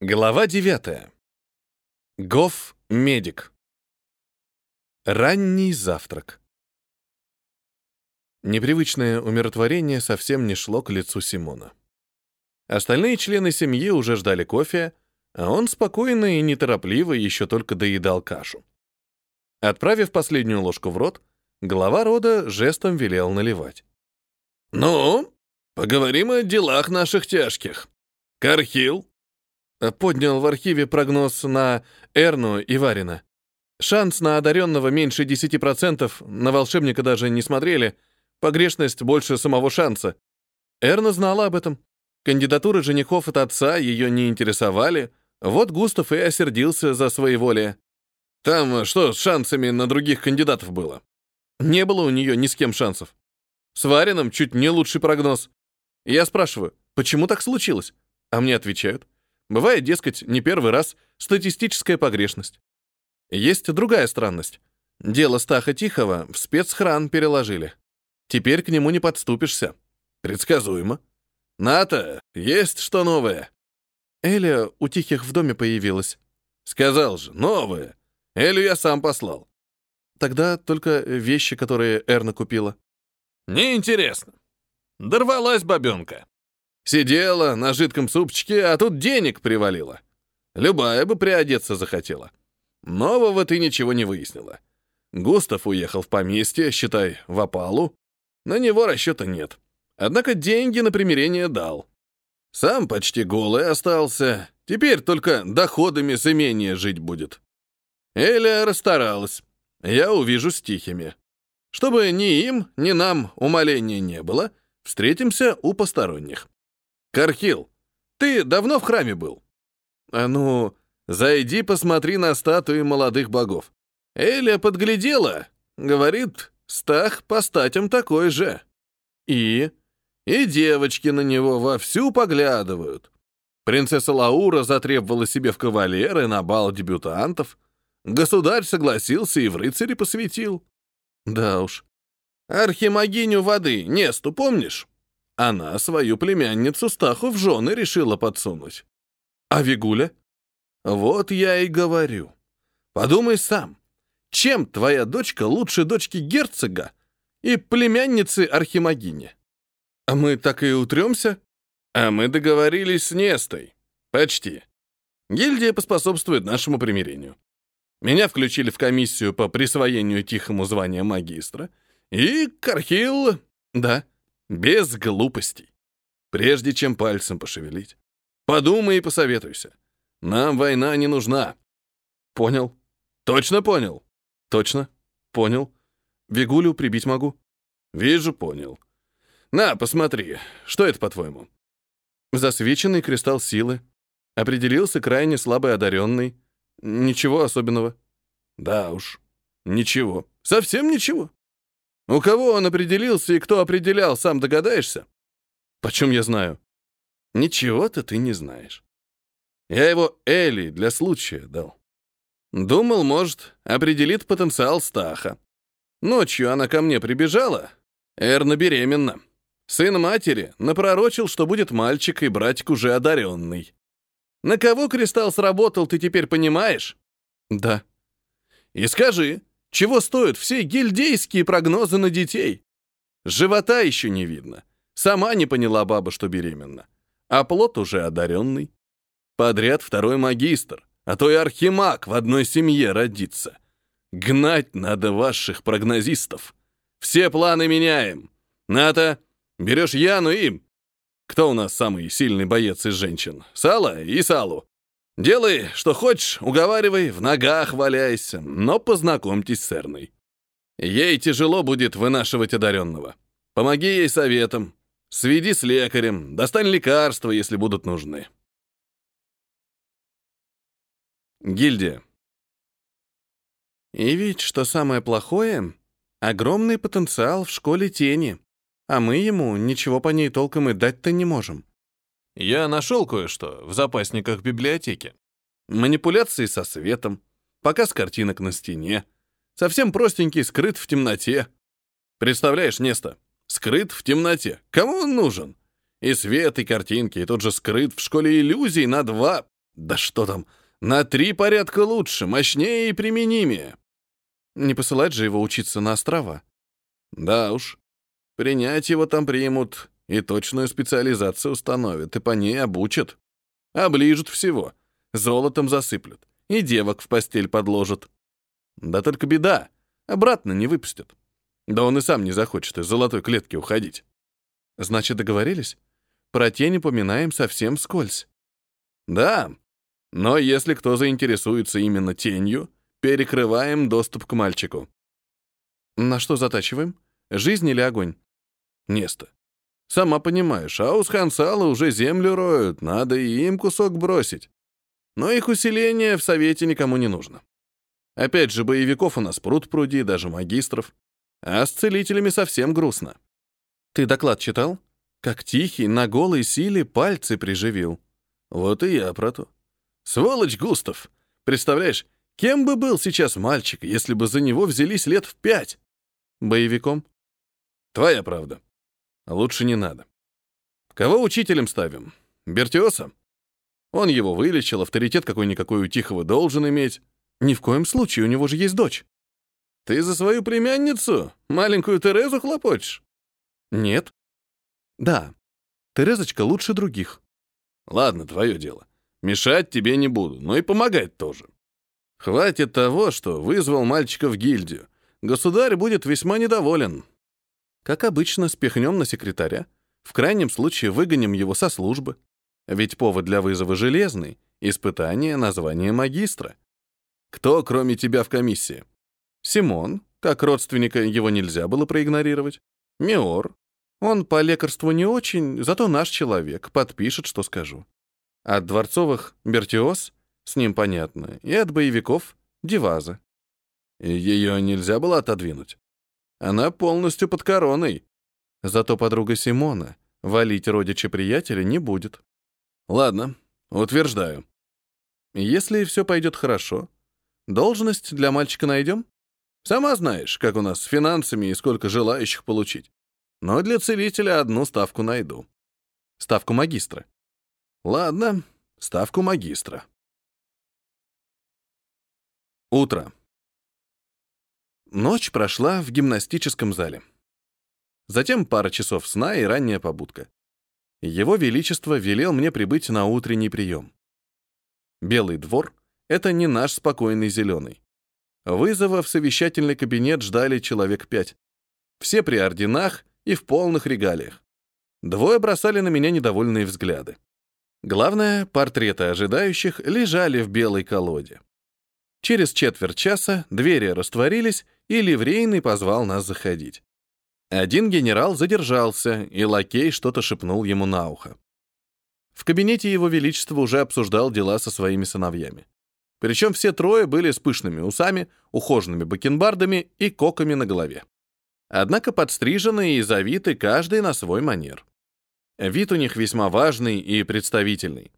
Глава 9. Гоф медик. Ранний завтрак. Непривычное умиротворение совсем не шло к лицу Симона. Остальные члены семьи уже ждали кофе, а он спокойно и неторопливо еще только доедал кашу. Отправив последнюю ложку в рот, глава рода жестом велел наливать. «Ну, поговорим о делах наших тяжких. Кархил, Поднял в архиве прогноз на Эрну и Варина. Шанс на одаренного меньше 10%, на волшебника даже не смотрели. Погрешность больше самого шанса. Эрна знала об этом. Кандидатуры женихов от отца ее не интересовали. Вот Густав и осердился за своеволие. Там что с шансами на других кандидатов было? Не было у нее ни с кем шансов. С Варином чуть не лучший прогноз. Я спрашиваю, почему так случилось? А мне отвечают, Бывает, дескать, не первый раз статистическая погрешность. Есть другая странность. Дело Стаха Тихого в спецхран переложили. Теперь к нему не подступишься. Предсказуемо. Ната, есть что новое? Эля у Тихих в доме появилась. Сказал же, новое. Элю я сам послал. Тогда только вещи, которые Эрна купила. Неинтересно. Дорвалась бабенка. Сидела на жидком супчике, а тут денег привалило. Любая бы приодеться захотела. Нового ты ничего не выяснила. Густав уехал в поместье, считай, в опалу. На него расчета нет. Однако деньги на примирение дал. Сам почти голый остался. Теперь только доходами с имения жить будет. Эля расстаралась. Я увижу с тихими. Чтобы ни им, ни нам умоления не было, встретимся у посторонних. Кархил, ты давно в храме был? А ну, зайди посмотри на статуи молодых богов. Эля подглядела, говорит, Стах по статям такой же. И? И девочки на него вовсю поглядывают. Принцесса Лаура затребовала себе в кавалеры на бал дебютантов. Государь согласился и в рыцаре посвятил. Да уж. Архимагиню воды, Несту, помнишь? Она свою племянницу Стаху в жены решила подсунуть. А Вигуля? Вот я и говорю. Подумай сам, чем твоя дочка лучше дочки герцога и племянницы Архимагини? А мы так и утремся? А мы договорились с Нестой. Почти. Гильдия поспособствует нашему примирению. Меня включили в комиссию по присвоению тихому звания магистра, и Кархил... Да, без глупостей. Прежде чем пальцем пошевелить. Подумай и посоветуйся. Нам война не нужна. Понял. Точно понял? Точно. Понял. Вигулю прибить могу? Вижу, понял. На, посмотри. Что это, по-твоему? Засвеченный кристалл силы. Определился крайне слабый одаренный. Ничего особенного. Да уж. Ничего. Совсем ничего. У кого он определился и кто определял, сам догадаешься? Почем я знаю? Ничего-то ты не знаешь. Я его Элли для случая дал. Думал, может, определит потенциал Стаха. Ночью она ко мне прибежала. Эрна беременна. Сын матери напророчил, что будет мальчик, и братик уже одаренный. На кого кристалл сработал, ты теперь понимаешь? Да. И скажи, чего стоят все гильдейские прогнозы на детей? Живота еще не видно. Сама не поняла баба, что беременна. А плод уже одаренный. Подряд второй магистр, а то и архимаг в одной семье родится. Гнать надо ваших прогнозистов. Все планы меняем. Ната, берешь Яну и... Кто у нас самый сильный боец из женщин? Сала и Салу. Делай, что хочешь, уговаривай, в ногах валяйся, но познакомьтесь с Эрной. Ей тяжело будет вынашивать одаренного. Помоги ей советом, сведи с лекарем, достань лекарства, если будут нужны. Гильдия. И ведь, что самое плохое, огромный потенциал в школе тени, а мы ему ничего по ней толком и дать-то не можем. Я нашел кое-что в запасниках библиотеки. Манипуляции со светом, показ картинок на стене. Совсем простенький, скрыт в темноте. Представляешь, Неста? Скрыт в темноте. Кому он нужен? И свет, и картинки, и тот же скрыт в школе иллюзий на два... Да что там, на три порядка лучше, мощнее и применимее. Не посылать же его учиться на острова. Да уж. Принять его там примут, и точную специализацию установят, и по ней обучат. Оближут всего, золотом засыплют, и девок в постель подложат. Да только беда, обратно не выпустят. Да он и сам не захочет из золотой клетки уходить. Значит, договорились? Про тень поминаем совсем скользь. Да, но если кто заинтересуется именно тенью, перекрываем доступ к мальчику. На что затачиваем? Жизнь или огонь? Место. Сама понимаешь, а у Схансала уже землю роют, надо и им кусок бросить. Но их усиление в Совете никому не нужно. Опять же, боевиков у нас пруд пруди, даже магистров. А с целителями совсем грустно. Ты доклад читал? Как Тихий на голой силе пальцы приживил. Вот и я про то. Сволочь Густав! Представляешь, кем бы был сейчас мальчик, если бы за него взялись лет в пять? Боевиком? Твоя правда. Лучше не надо. Кого учителем ставим? Бертиоса? Он его вылечил, авторитет какой-никакой у Тихого должен иметь. Ни в коем случае, у него же есть дочь. Ты за свою племянницу, маленькую Терезу, хлопочешь? Нет. Да, Терезочка лучше других. Ладно, твое дело. Мешать тебе не буду, но и помогать тоже. Хватит того, что вызвал мальчика в гильдию. Государь будет весьма недоволен. Как обычно, спихнем на секретаря. В крайнем случае выгоним его со службы. Ведь повод для вызова железный — испытание на звание магистра. Кто, кроме тебя, в комиссии? Симон, как родственника его нельзя было проигнорировать. Миор. Он по лекарству не очень, зато наш человек, подпишет, что скажу. От дворцовых — Бертиоз, с ним понятно, и от боевиков — Диваза. Ее нельзя было отодвинуть. Она полностью под короной. Зато подруга Симона валить родича приятеля не будет. Ладно, утверждаю. Если все пойдет хорошо, должность для мальчика найдем? Сама знаешь, как у нас с финансами и сколько желающих получить. Но для целителя одну ставку найду. Ставку магистра. Ладно, ставку магистра. Утро. Ночь прошла в гимнастическом зале. Затем пара часов сна и ранняя побудка. Его Величество велел мне прибыть на утренний прием. Белый двор — это не наш спокойный зеленый. Вызова в совещательный кабинет ждали человек пять. Все при орденах и в полных регалиях. Двое бросали на меня недовольные взгляды. Главное, портреты ожидающих лежали в белой колоде. Через четверть часа двери растворились, и ливрейный позвал нас заходить. Один генерал задержался, и лакей что-то шепнул ему на ухо. В кабинете его величества уже обсуждал дела со своими сыновьями. Причем все трое были с пышными усами, ухоженными бакенбардами и коками на голове. Однако подстрижены и завиты каждый на свой манер. Вид у них весьма важный и представительный.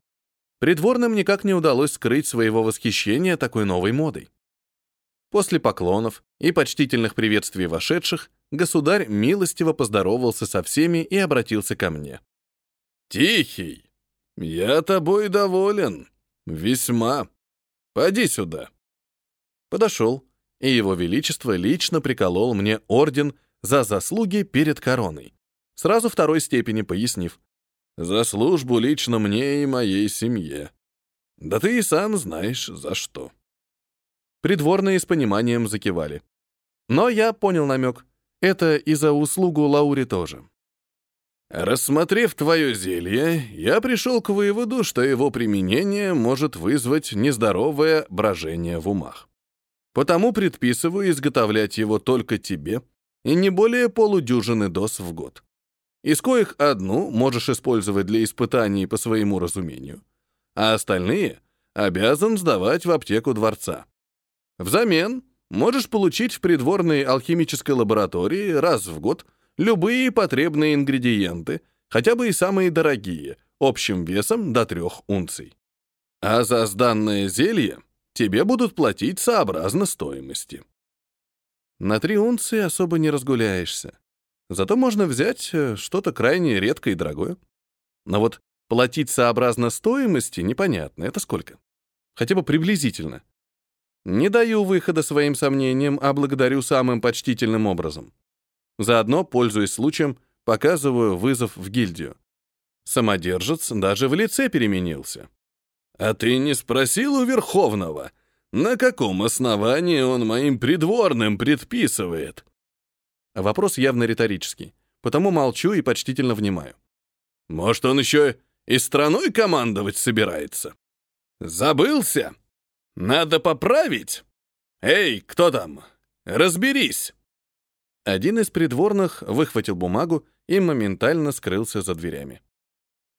Придворным никак не удалось скрыть своего восхищения такой новой модой. После поклонов и почтительных приветствий вошедших, государь милостиво поздоровался со всеми и обратился ко мне. «Тихий, я тобой доволен. Весьма. Поди сюда». Подошел, и его величество лично приколол мне орден за заслуги перед короной, сразу второй степени пояснив. За службу лично мне и моей семье. Да ты и сам знаешь, за что. Придворные с пониманием закивали. Но я понял намек. Это и за услугу Лауре тоже. Рассмотрев твое зелье, я пришел к выводу, что его применение может вызвать нездоровое брожение в умах. Потому предписываю изготовлять его только тебе и не более полудюжины доз в год из коих одну можешь использовать для испытаний по своему разумению, а остальные обязан сдавать в аптеку дворца. Взамен можешь получить в придворной алхимической лаборатории раз в год любые потребные ингредиенты, хотя бы и самые дорогие, общим весом до трех унций. А за сданное зелье тебе будут платить сообразно стоимости. На три унции особо не разгуляешься. Зато можно взять э, что-то крайне редкое и дорогое. Но вот Платить сообразно стоимости непонятно. Это сколько? Хотя бы приблизительно. Не даю выхода своим сомнениям, а благодарю самым почтительным образом. Заодно, пользуясь случаем, показываю вызов в гильдию. Самодержец даже в лице переменился. «А ты не спросил у Верховного, на каком основании он моим придворным предписывает?» Вопрос явно риторический, потому молчу и почтительно внимаю. «Может, он еще и страной командовать собирается? Забылся? Надо поправить? Эй, кто там? Разберись!» Один из придворных выхватил бумагу и моментально скрылся за дверями.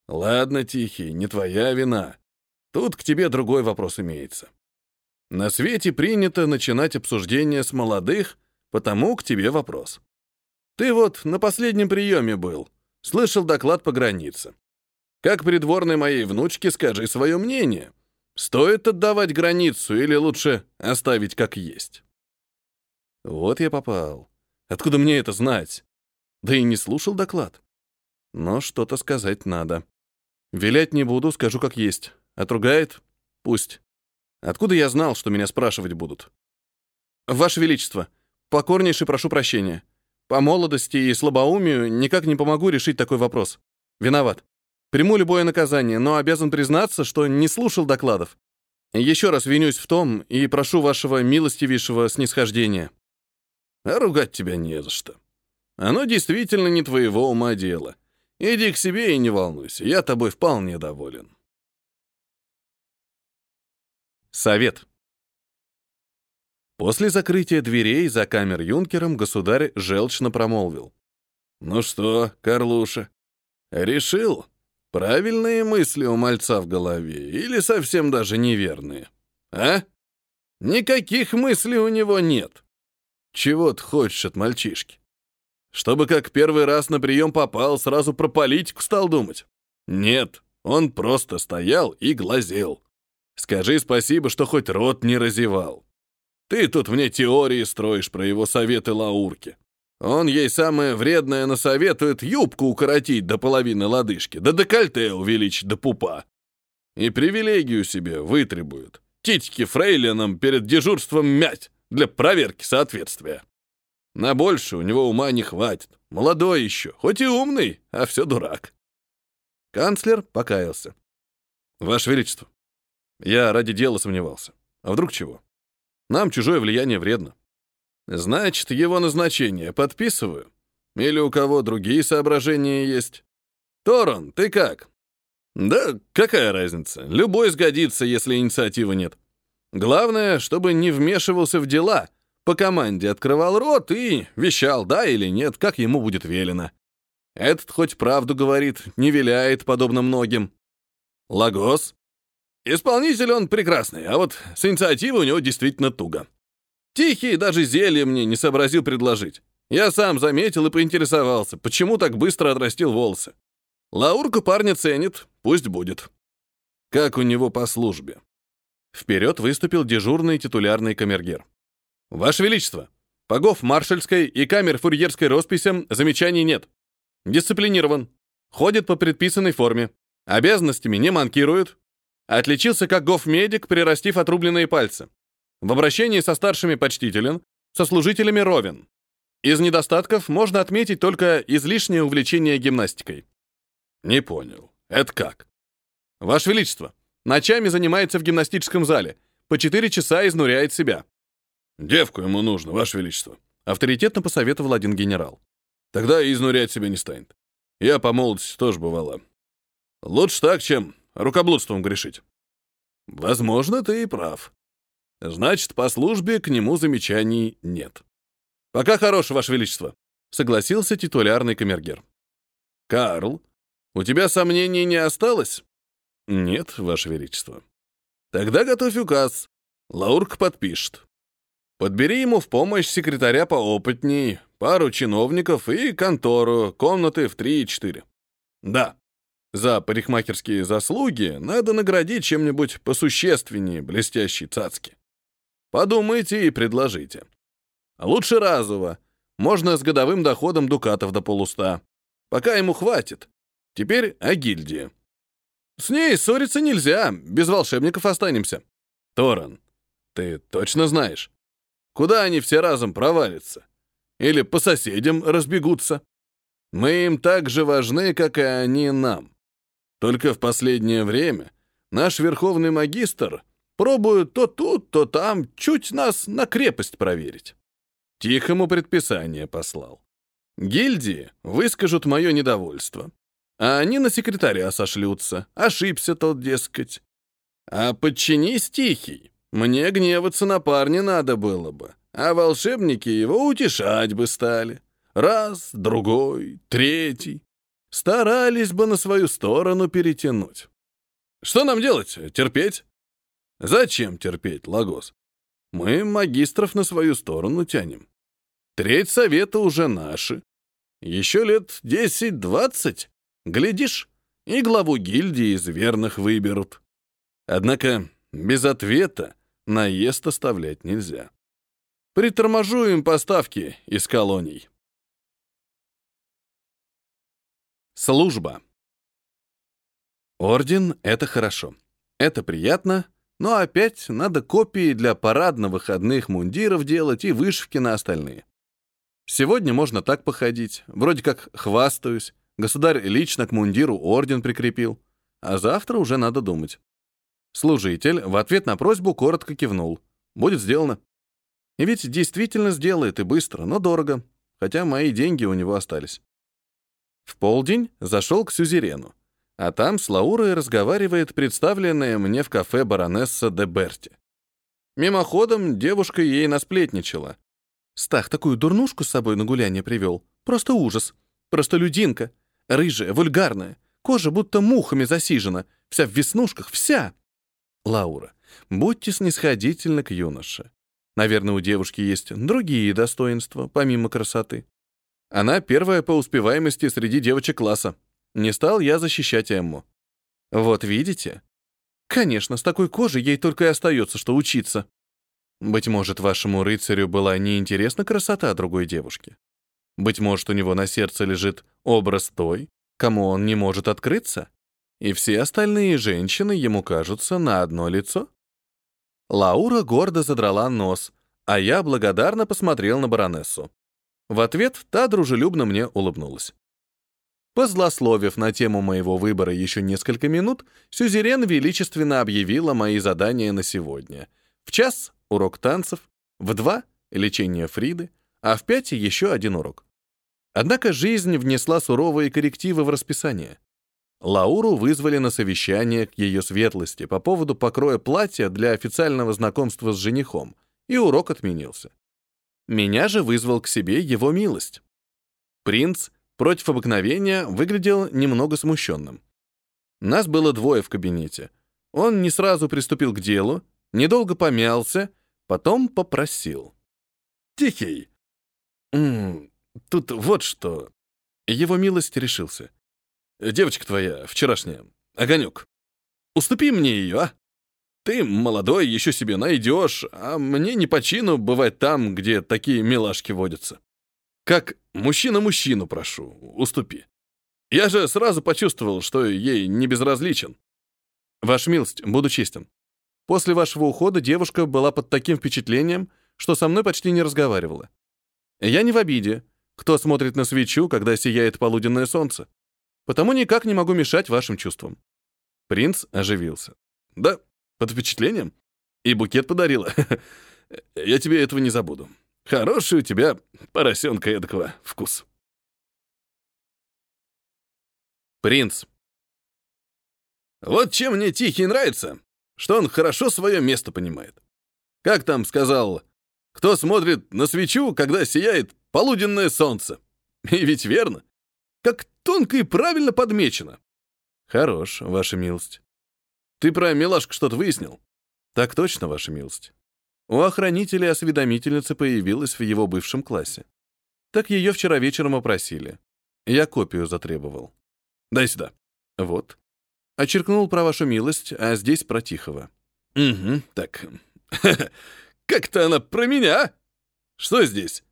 «Ладно, Тихий, не твоя вина. Тут к тебе другой вопрос имеется. На свете принято начинать обсуждение с молодых, потому к тебе вопрос. Ты вот на последнем приеме был, слышал доклад по границе. Как придворной моей внучке скажи свое мнение. Стоит отдавать границу или лучше оставить как есть?» Вот я попал. Откуда мне это знать? Да и не слушал доклад. Но что-то сказать надо. Вилять не буду, скажу как есть. Отругает? Пусть. Откуда я знал, что меня спрашивать будут? Ваше Величество, покорнейше прошу прощения. По молодости и слабоумию никак не помогу решить такой вопрос. Виноват. Приму любое наказание, но обязан признаться, что не слушал докладов. Еще раз винюсь в том и прошу вашего милостивейшего снисхождения. А ругать тебя не за что. Оно действительно не твоего ума дело. Иди к себе и не волнуйся, я тобой вполне доволен. Совет. После закрытия дверей за камер юнкером государь желчно промолвил. «Ну что, Карлуша, решил, правильные мысли у мальца в голове или совсем даже неверные? А? Никаких мыслей у него нет. Чего ты хочешь от мальчишки? Чтобы как первый раз на прием попал, сразу про политику стал думать? Нет, он просто стоял и глазел. Скажи спасибо, что хоть рот не разевал. Ты тут мне теории строишь про его советы Лаурки. Он ей самое вредное насоветует юбку укоротить до половины лодыжки, да декольте увеличить до пупа. И привилегию себе вытребует. Титьки фрейлином перед дежурством мять для проверки соответствия. На больше у него ума не хватит. Молодой еще, хоть и умный, а все дурак. Канцлер покаялся. Ваше Величество, я ради дела сомневался. А вдруг чего? Нам чужое влияние вредно. Значит, его назначение подписываю? Или у кого другие соображения есть? Торон, ты как? Да какая разница? Любой сгодится, если инициативы нет. Главное, чтобы не вмешивался в дела. По команде открывал рот и вещал, да или нет, как ему будет велено. Этот хоть правду говорит, не виляет, подобно многим. Лагос? Исполнитель он прекрасный, а вот с инициативой у него действительно туго. Тихий даже зелье мне не сообразил предложить. Я сам заметил и поинтересовался, почему так быстро отрастил волосы. Лаурка парня ценит, пусть будет. Как у него по службе? Вперед выступил дежурный титулярный камергер. «Ваше Величество, погов маршальской и камер фурьерской росписям замечаний нет. Дисциплинирован. Ходит по предписанной форме. Обязанностями не манкирует. Отличился как гофмедик, прирастив отрубленные пальцы. В обращении со старшими почтителен, со служителями ровен. Из недостатков можно отметить только излишнее увлечение гимнастикой». «Не понял. Это как?» «Ваше Величество, Ночами занимается в гимнастическом зале. По четыре часа изнуряет себя. Девку ему нужно, Ваше Величество. Авторитетно посоветовал один генерал. Тогда и изнурять себя не станет. Я по молодости тоже бывала. Лучше так, чем рукоблудством грешить. Возможно, ты и прав. Значит, по службе к нему замечаний нет. Пока хорош, Ваше Величество, согласился титулярный камергер. Карл, у тебя сомнений не осталось? Нет, Ваше Величество. Тогда готовь указ. Лаурк подпишет. Подбери ему в помощь секретаря поопытней, пару чиновников и контору, комнаты в три и четыре. Да, за парикмахерские заслуги надо наградить чем-нибудь посущественнее блестящей цацки. Подумайте и предложите. Лучше разово. Можно с годовым доходом дукатов до полуста. Пока ему хватит. Теперь о гильдии. С ней ссориться нельзя, без волшебников останемся. Торан, ты точно знаешь, куда они все разом провалятся? Или по соседям разбегутся? Мы им так же важны, как и они нам. Только в последнее время наш верховный магистр пробует то тут, то там чуть нас на крепость проверить. Тихому предписание послал. Гильдии выскажут мое недовольство. А они на секретаря сошлются. Ошибся тот, дескать. А подчинись тихий. Мне гневаться на парня надо было бы. А волшебники его утешать бы стали. Раз, другой, третий. Старались бы на свою сторону перетянуть. Что нам делать? Терпеть? Зачем терпеть, Лагос? Мы магистров на свою сторону тянем. Треть совета уже наши. Еще лет десять-двадцать, глядишь, и главу гильдии из верных выберут. Однако без ответа наезд оставлять нельзя. Приторможу им поставки из колоний. Служба. Орден — это хорошо. Это приятно, но опять надо копии для парадно-выходных мундиров делать и вышивки на остальные. Сегодня можно так походить, вроде как хвастаюсь, государь лично к мундиру орден прикрепил, а завтра уже надо думать. Служитель в ответ на просьбу коротко кивнул. Будет сделано. И ведь действительно сделает и быстро, но дорого, хотя мои деньги у него остались. В полдень зашел к Сюзерену, а там с Лаурой разговаривает представленная мне в кафе баронесса де Берти. Мимоходом девушка ей насплетничала, Стах такую дурнушку с собой на гуляние привел. Просто ужас. Просто людинка. Рыжая, вульгарная. Кожа будто мухами засижена. Вся в веснушках, вся. Лаура, будьте снисходительны к юноше. Наверное, у девушки есть другие достоинства, помимо красоты. Она первая по успеваемости среди девочек класса. Не стал я защищать Эмму. Вот видите? Конечно, с такой кожей ей только и остается, что учиться. Быть может, вашему рыцарю была неинтересна красота другой девушки. Быть может, у него на сердце лежит образ той, кому он не может открыться, и все остальные женщины ему кажутся на одно лицо? Лаура гордо задрала нос, а я благодарно посмотрел на баронессу. В ответ та дружелюбно мне улыбнулась. Позлословив на тему моего выбора еще несколько минут, Сюзерен величественно объявила мои задания на сегодня. В час урок танцев, в два — лечение Фриды, а в пять — еще один урок. Однако жизнь внесла суровые коррективы в расписание. Лауру вызвали на совещание к ее светлости по поводу покроя платья для официального знакомства с женихом, и урок отменился. Меня же вызвал к себе его милость. Принц против обыкновения выглядел немного смущенным. Нас было двое в кабинете. Он не сразу приступил к делу, недолго помялся Потом попросил. «Тихий, м -м, тут вот что». Его милость решился. «Девочка твоя, вчерашняя, Огонек, уступи мне ее, а? Ты молодой, еще себе найдешь, а мне не по чину бывать там, где такие милашки водятся. Как мужчина мужчину прошу, уступи. Я же сразу почувствовал, что ей не безразличен. Ваш милость, буду честен. После вашего ухода девушка была под таким впечатлением, что со мной почти не разговаривала. Я не в обиде. Кто смотрит на свечу, когда сияет полуденное солнце? Потому никак не могу мешать вашим чувствам. Принц оживился. Да, под впечатлением. И букет подарила. Я тебе этого не забуду. Хороший у тебя поросенка эдакого вкус. Принц. Вот чем мне Тихий нравится, что он хорошо свое место понимает. Как там сказал, кто смотрит на свечу, когда сияет полуденное солнце? И ведь верно. Как тонко и правильно подмечено. Хорош, ваша милость. Ты про милашку что-то выяснил? Так точно, ваша милость. У охранителя осведомительница появилась в его бывшем классе. Так ее вчера вечером опросили. Я копию затребовал. Дай сюда. Вот. Очеркнул про вашу милость, а здесь про Тихого. Угу, так. Как-то она про меня. А? Что здесь?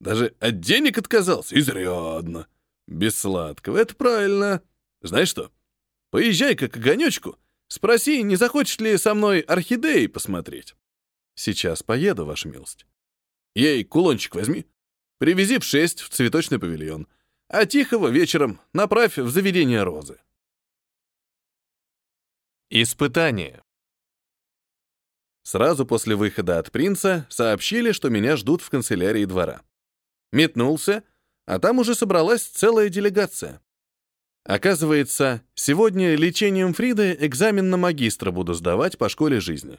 Даже от денег отказался? Изрядно. Без сладкого. Это правильно. Знаешь что? Поезжай-ка к огонечку, спроси, не захочет ли со мной орхидеи посмотреть. Сейчас поеду, ваша милость. Ей, кулончик возьми. Привези в шесть в цветочный павильон, а Тихого вечером направь в заведение розы. Испытание. Сразу после выхода от принца сообщили, что меня ждут в канцелярии двора. Метнулся, а там уже собралась целая делегация. Оказывается, сегодня лечением Фриды экзамен на магистра буду сдавать по школе жизни.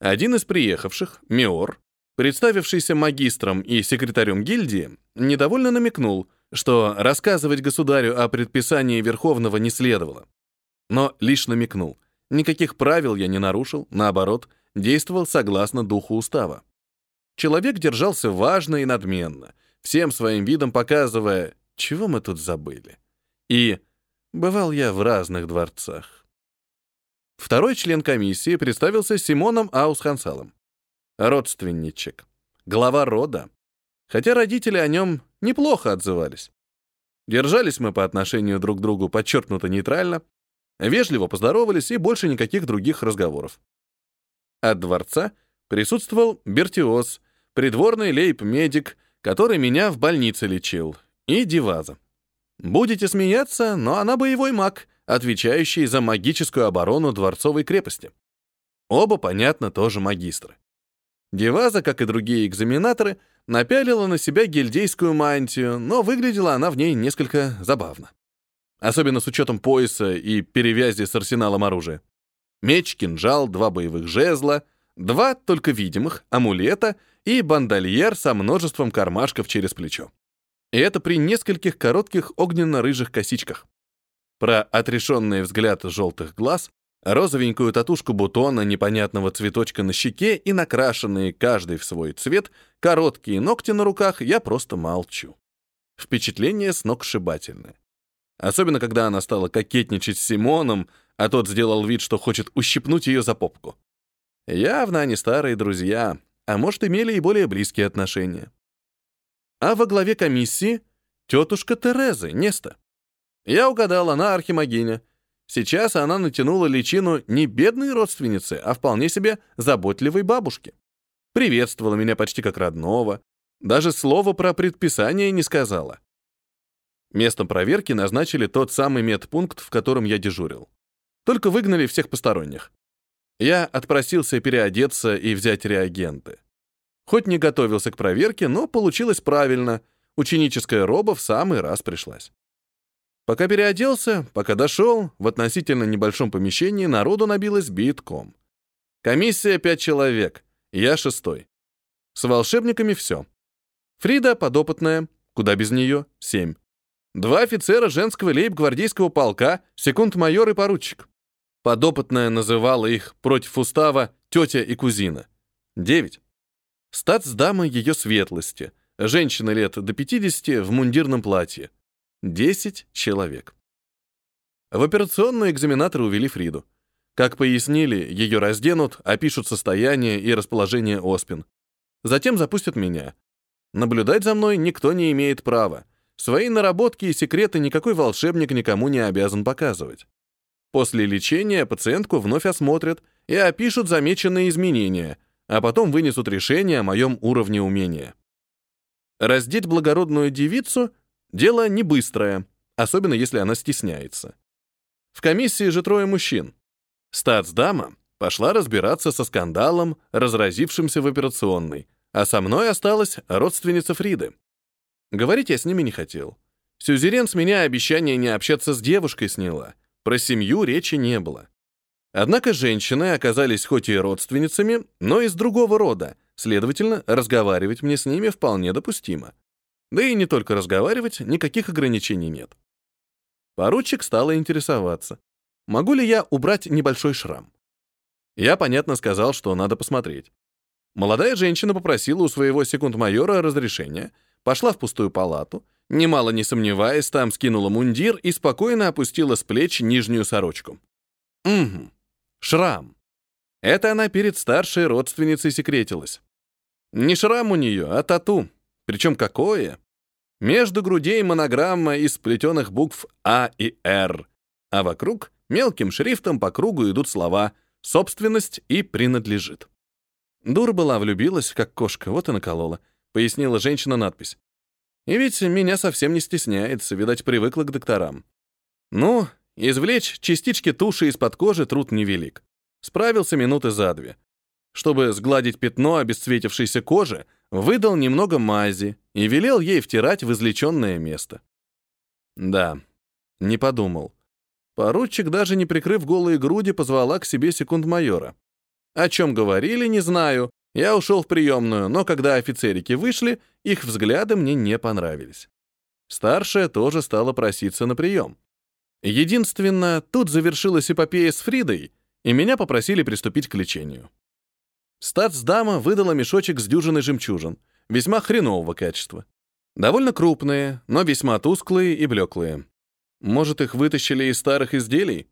Один из приехавших, Миор, представившийся магистром и секретарем гильдии, недовольно намекнул, что рассказывать государю о предписании Верховного не следовало. Но лишь намекнул. Никаких правил я не нарушил, наоборот, действовал согласно духу устава. Человек держался важно и надменно, всем своим видом показывая, чего мы тут забыли. И бывал я в разных дворцах. Второй член комиссии представился Симоном Аусхансалом родственничек, глава рода, хотя родители о нем неплохо отзывались. Держались мы по отношению друг к другу подчеркнуто нейтрально, вежливо поздоровались и больше никаких других разговоров. От дворца присутствовал Бертиоз, придворный лейб-медик, который меня в больнице лечил, и Диваза. Будете смеяться, но она боевой маг, отвечающий за магическую оборону дворцовой крепости. Оба, понятно, тоже магистры. Деваза, как и другие экзаменаторы, напялила на себя гильдейскую мантию, но выглядела она в ней несколько забавно. Особенно с учетом пояса и перевязи с арсеналом оружия. Меч, кинжал, два боевых жезла, два только видимых, амулета и бандольер со множеством кармашков через плечо. И это при нескольких коротких огненно-рыжих косичках. Про отрешенный взгляд желтых глаз розовенькую татушку бутона непонятного цветочка на щеке и накрашенные каждый в свой цвет короткие ногти на руках, я просто молчу. Впечатление сногсшибательное. Особенно, когда она стала кокетничать с Симоном, а тот сделал вид, что хочет ущипнуть ее за попку. Явно они старые друзья, а может, имели и более близкие отношения. А во главе комиссии тетушка Терезы, Неста. Я угадал, она архимагиня, Сейчас она натянула личину не бедной родственницы, а вполне себе заботливой бабушки. Приветствовала меня почти как родного. Даже слова про предписание не сказала. Местом проверки назначили тот самый медпункт, в котором я дежурил. Только выгнали всех посторонних. Я отпросился переодеться и взять реагенты. Хоть не готовился к проверке, но получилось правильно. Ученическая роба в самый раз пришлась. Пока переоделся, пока дошел, в относительно небольшом помещении народу набилось битком. Комиссия пять человек, я шестой. С волшебниками все. Фрида подопытная, куда без нее, семь. Два офицера женского лейб-гвардейского полка, секунд-майор и поручик. Подопытная называла их против устава тетя и кузина. Девять. Статс-дама ее светлости, женщина лет до 50 в мундирном платье. 10 человек. В операционную экзаменаторы увели Фриду. Как пояснили, ее разденут, опишут состояние и расположение оспин. Затем запустят меня. Наблюдать за мной никто не имеет права. Свои наработки и секреты никакой волшебник никому не обязан показывать. После лечения пациентку вновь осмотрят и опишут замеченные изменения, а потом вынесут решение о моем уровне умения. Раздеть благородную девицу Дело не быстрое, особенно если она стесняется. В комиссии же трое мужчин. Статсдама пошла разбираться со скандалом, разразившимся в операционной, а со мной осталась родственница Фриды. Говорить я с ними не хотел. Сюзерен с меня обещание не общаться с девушкой сняла. Про семью речи не было. Однако женщины оказались хоть и родственницами, но из другого рода, следовательно, разговаривать мне с ними вполне допустимо. Да и не только разговаривать, никаких ограничений нет. Поручик стала интересоваться, могу ли я убрать небольшой шрам. Я, понятно, сказал, что надо посмотреть. Молодая женщина попросила у своего секунд-майора разрешения, пошла в пустую палату, немало не сомневаясь, там скинула мундир и спокойно опустила с плеч нижнюю сорочку. Угу, шрам. Это она перед старшей родственницей секретилась. Не шрам у нее, а тату, причем какое? Между грудей монограмма из сплетенных букв А и Р, а вокруг мелким шрифтом по кругу идут слова «собственность» и «принадлежит». Дура была, влюбилась, как кошка, вот и наколола, пояснила женщина надпись. И ведь меня совсем не стесняется, видать, привыкла к докторам. Ну, извлечь частички туши из-под кожи труд невелик. Справился минуты за две. Чтобы сгладить пятно обесцветившейся кожи, выдал немного мази и велел ей втирать в излеченное место. Да, не подумал. Поручик, даже не прикрыв голые груди, позвала к себе секунд-майора. О чем говорили, не знаю. Я ушел в приемную, но когда офицерики вышли, их взгляды мне не понравились. Старшая тоже стала проситься на прием. Единственно, тут завершилась эпопея с Фридой, и меня попросили приступить к лечению. Статсдама выдала мешочек с дюжиной жемчужин, весьма хренового качества. Довольно крупные, но весьма тусклые и блеклые. Может, их вытащили из старых изделий?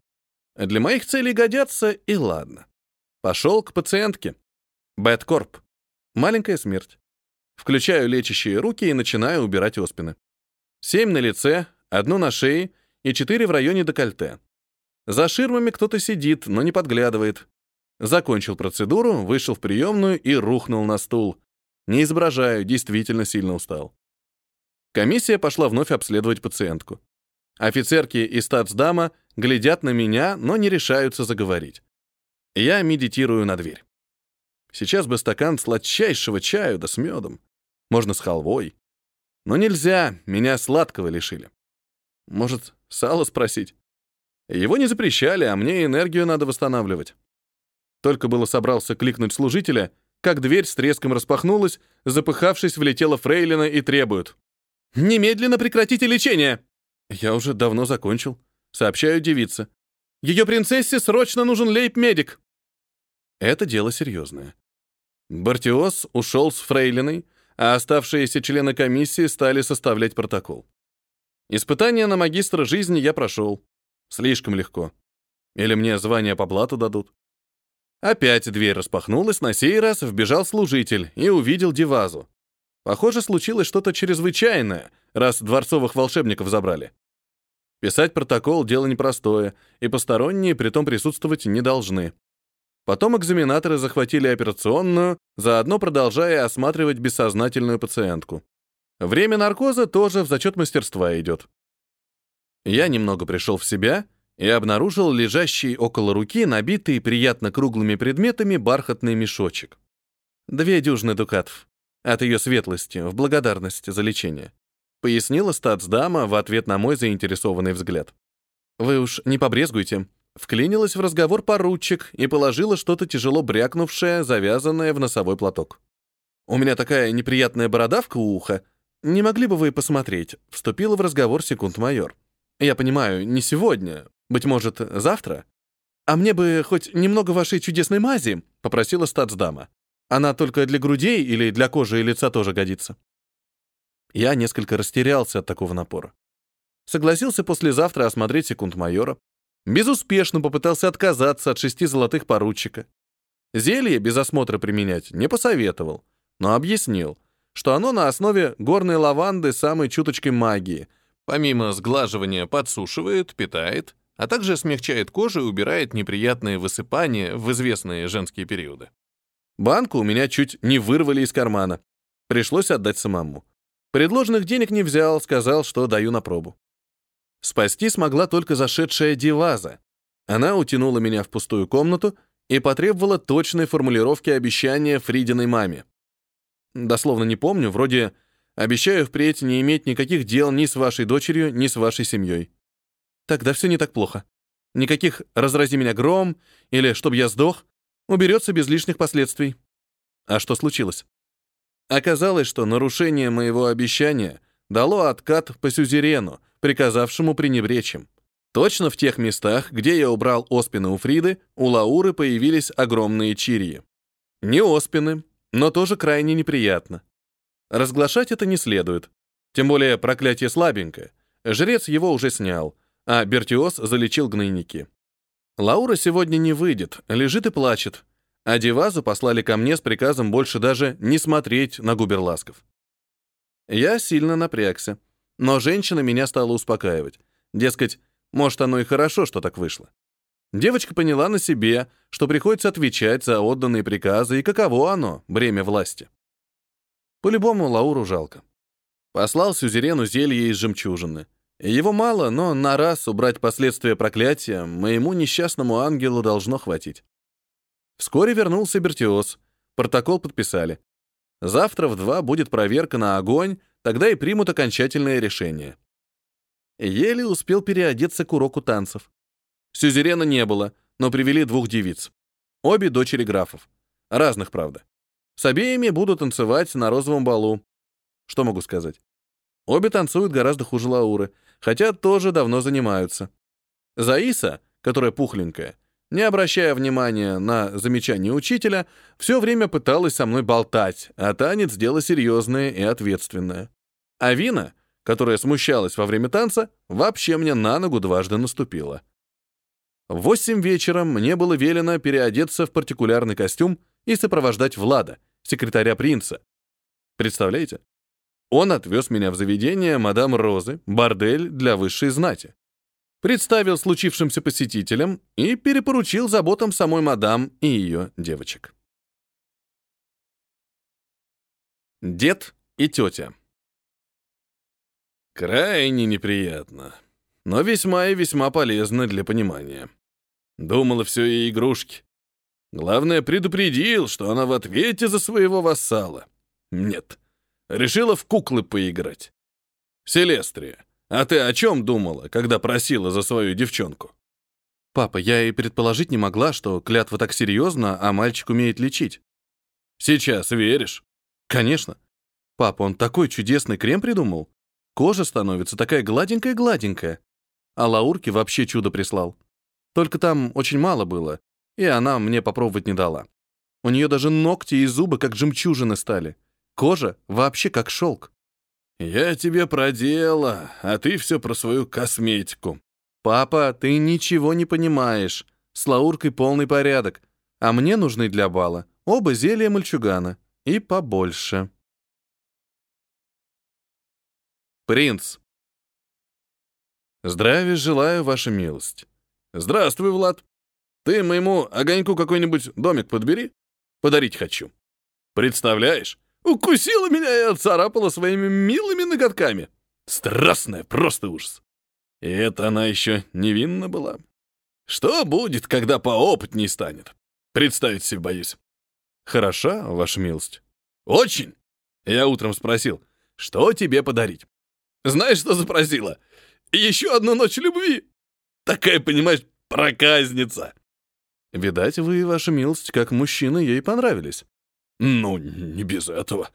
Для моих целей годятся, и ладно. Пошел к пациентке. Бэткорп. Маленькая смерть. Включаю лечащие руки и начинаю убирать оспины. Семь на лице, одну на шее и четыре в районе декольте. За ширмами кто-то сидит, но не подглядывает. Закончил процедуру, вышел в приемную и рухнул на стул. Не изображаю, действительно сильно устал. Комиссия пошла вновь обследовать пациентку. Офицерки и статсдама глядят на меня, но не решаются заговорить. Я медитирую на дверь. Сейчас бы стакан сладчайшего чаю да с медом. Можно с халвой. Но нельзя, меня сладкого лишили. Может, сало спросить? Его не запрещали, а мне энергию надо восстанавливать. Только было собрался кликнуть служителя, как дверь с треском распахнулась, запыхавшись, влетела Фрейлина и требует. «Немедленно прекратите лечение!» «Я уже давно закончил», — сообщаю девице. «Ее принцессе срочно нужен лейб-медик!» Это дело серьезное. Бартиос ушел с Фрейлиной, а оставшиеся члены комиссии стали составлять протокол. Испытание на магистра жизни я прошел. Слишком легко. Или мне звание по блату дадут. Опять дверь распахнулась, на сей раз вбежал служитель и увидел Дивазу. Похоже, случилось что-то чрезвычайное, раз дворцовых волшебников забрали. Писать протокол — дело непростое, и посторонние при том присутствовать не должны. Потом экзаменаторы захватили операционную, заодно продолжая осматривать бессознательную пациентку. Время наркоза тоже в зачет мастерства идет. Я немного пришел в себя и обнаружил лежащий около руки набитый приятно круглыми предметами бархатный мешочек. Две дюжины дукатов. От ее светлости, в благодарность за лечение. Пояснила статсдама в ответ на мой заинтересованный взгляд. «Вы уж не побрезгуйте». Вклинилась в разговор поручик и положила что-то тяжело брякнувшее, завязанное в носовой платок. «У меня такая неприятная бородавка у уха. Не могли бы вы посмотреть?» Вступила в разговор секунд-майор. «Я понимаю, не сегодня, быть может, завтра? А мне бы хоть немного вашей чудесной мази, попросила статсдама. Она только для грудей или для кожи и лица тоже годится. Я несколько растерялся от такого напора. Согласился послезавтра осмотреть секунд-майора. Безуспешно попытался отказаться от шести золотых поручика. Зелье без осмотра применять не посоветовал, но объяснил, что оно на основе горной лаванды самой чуточкой магии. Помимо сглаживания подсушивает, питает, а также смягчает кожу и убирает неприятные высыпания в известные женские периоды. Банку у меня чуть не вырвали из кармана. Пришлось отдать самому. Предложенных денег не взял, сказал, что даю на пробу. Спасти смогла только зашедшая Диваза. Она утянула меня в пустую комнату и потребовала точной формулировки обещания Фридиной маме. Дословно не помню, вроде «обещаю впредь не иметь никаких дел ни с вашей дочерью, ни с вашей семьей». Тогда все не так плохо. Никаких «разрази меня гром» или «чтоб я сдох» уберется без лишних последствий. А что случилось? Оказалось, что нарушение моего обещания дало откат по сюзерену, приказавшему пренебречь им. Точно в тех местах, где я убрал оспины у Фриды, у Лауры появились огромные чирии. Не оспины, но тоже крайне неприятно. Разглашать это не следует. Тем более проклятие слабенькое. Жрец его уже снял — а Бертиоз залечил гнойники. Лаура сегодня не выйдет, лежит и плачет, а Дивазу послали ко мне с приказом больше даже не смотреть на губерласков. Я сильно напрягся, но женщина меня стала успокаивать. Дескать, может, оно и хорошо, что так вышло. Девочка поняла на себе, что приходится отвечать за отданные приказы и каково оно, бремя власти. По-любому Лауру жалко. Послал сюзерену зелье из жемчужины. Его мало, но на раз убрать последствия проклятия моему несчастному ангелу должно хватить. Вскоре вернулся Бертиоз. Протокол подписали. Завтра в два будет проверка на огонь, тогда и примут окончательное решение. Еле успел переодеться к уроку танцев. Сюзерена не было, но привели двух девиц. Обе дочери графов. Разных, правда. С обеими буду танцевать на розовом балу. Что могу сказать? Обе танцуют гораздо хуже Лауры, хотя тоже давно занимаются. Заиса, которая пухленькая, не обращая внимания на замечания учителя, все время пыталась со мной болтать, а танец — дело серьезное и ответственное. А Вина, которая смущалась во время танца, вообще мне на ногу дважды наступила. В восемь вечера мне было велено переодеться в партикулярный костюм и сопровождать Влада, секретаря принца. Представляете? Он отвез меня в заведение мадам Розы, бордель для высшей знати представил случившимся посетителям и перепоручил заботам самой мадам и ее девочек. Дед и тетя. Крайне неприятно, но весьма и весьма полезно для понимания. Думала все и игрушки. Главное, предупредил, что она в ответе за своего вассала. Нет, решила в куклы поиграть. Селестрия, а ты о чем думала, когда просила за свою девчонку? Папа, я и предположить не могла, что клятва так серьезно, а мальчик умеет лечить. Сейчас веришь? Конечно. Папа, он такой чудесный крем придумал. Кожа становится такая гладенькая-гладенькая. А Лаурке вообще чудо прислал. Только там очень мало было, и она мне попробовать не дала. У нее даже ногти и зубы как жемчужины стали. Кожа вообще как шелк. «Я тебе про дело, а ты все про свою косметику». «Папа, ты ничего не понимаешь. С Лауркой полный порядок. А мне нужны для бала оба зелья мальчугана. И побольше». Принц. Здравия желаю, ваша милость. Здравствуй, Влад. Ты моему огоньку какой-нибудь домик подбери. Подарить хочу. Представляешь? Укусила меня и отцарапала своими милыми ноготками. Страстная, просто ужас. И это она еще невинна была. Что будет, когда поопытней станет? Представить себе боюсь. Хороша, ваша милость. Очень. Я утром спросил, что тебе подарить? Знаешь, что запросила? Еще одну ночь любви. Такая, понимаешь, проказница. Видать, вы, ваша милость, как мужчина, ей понравились. Ну, не без этого.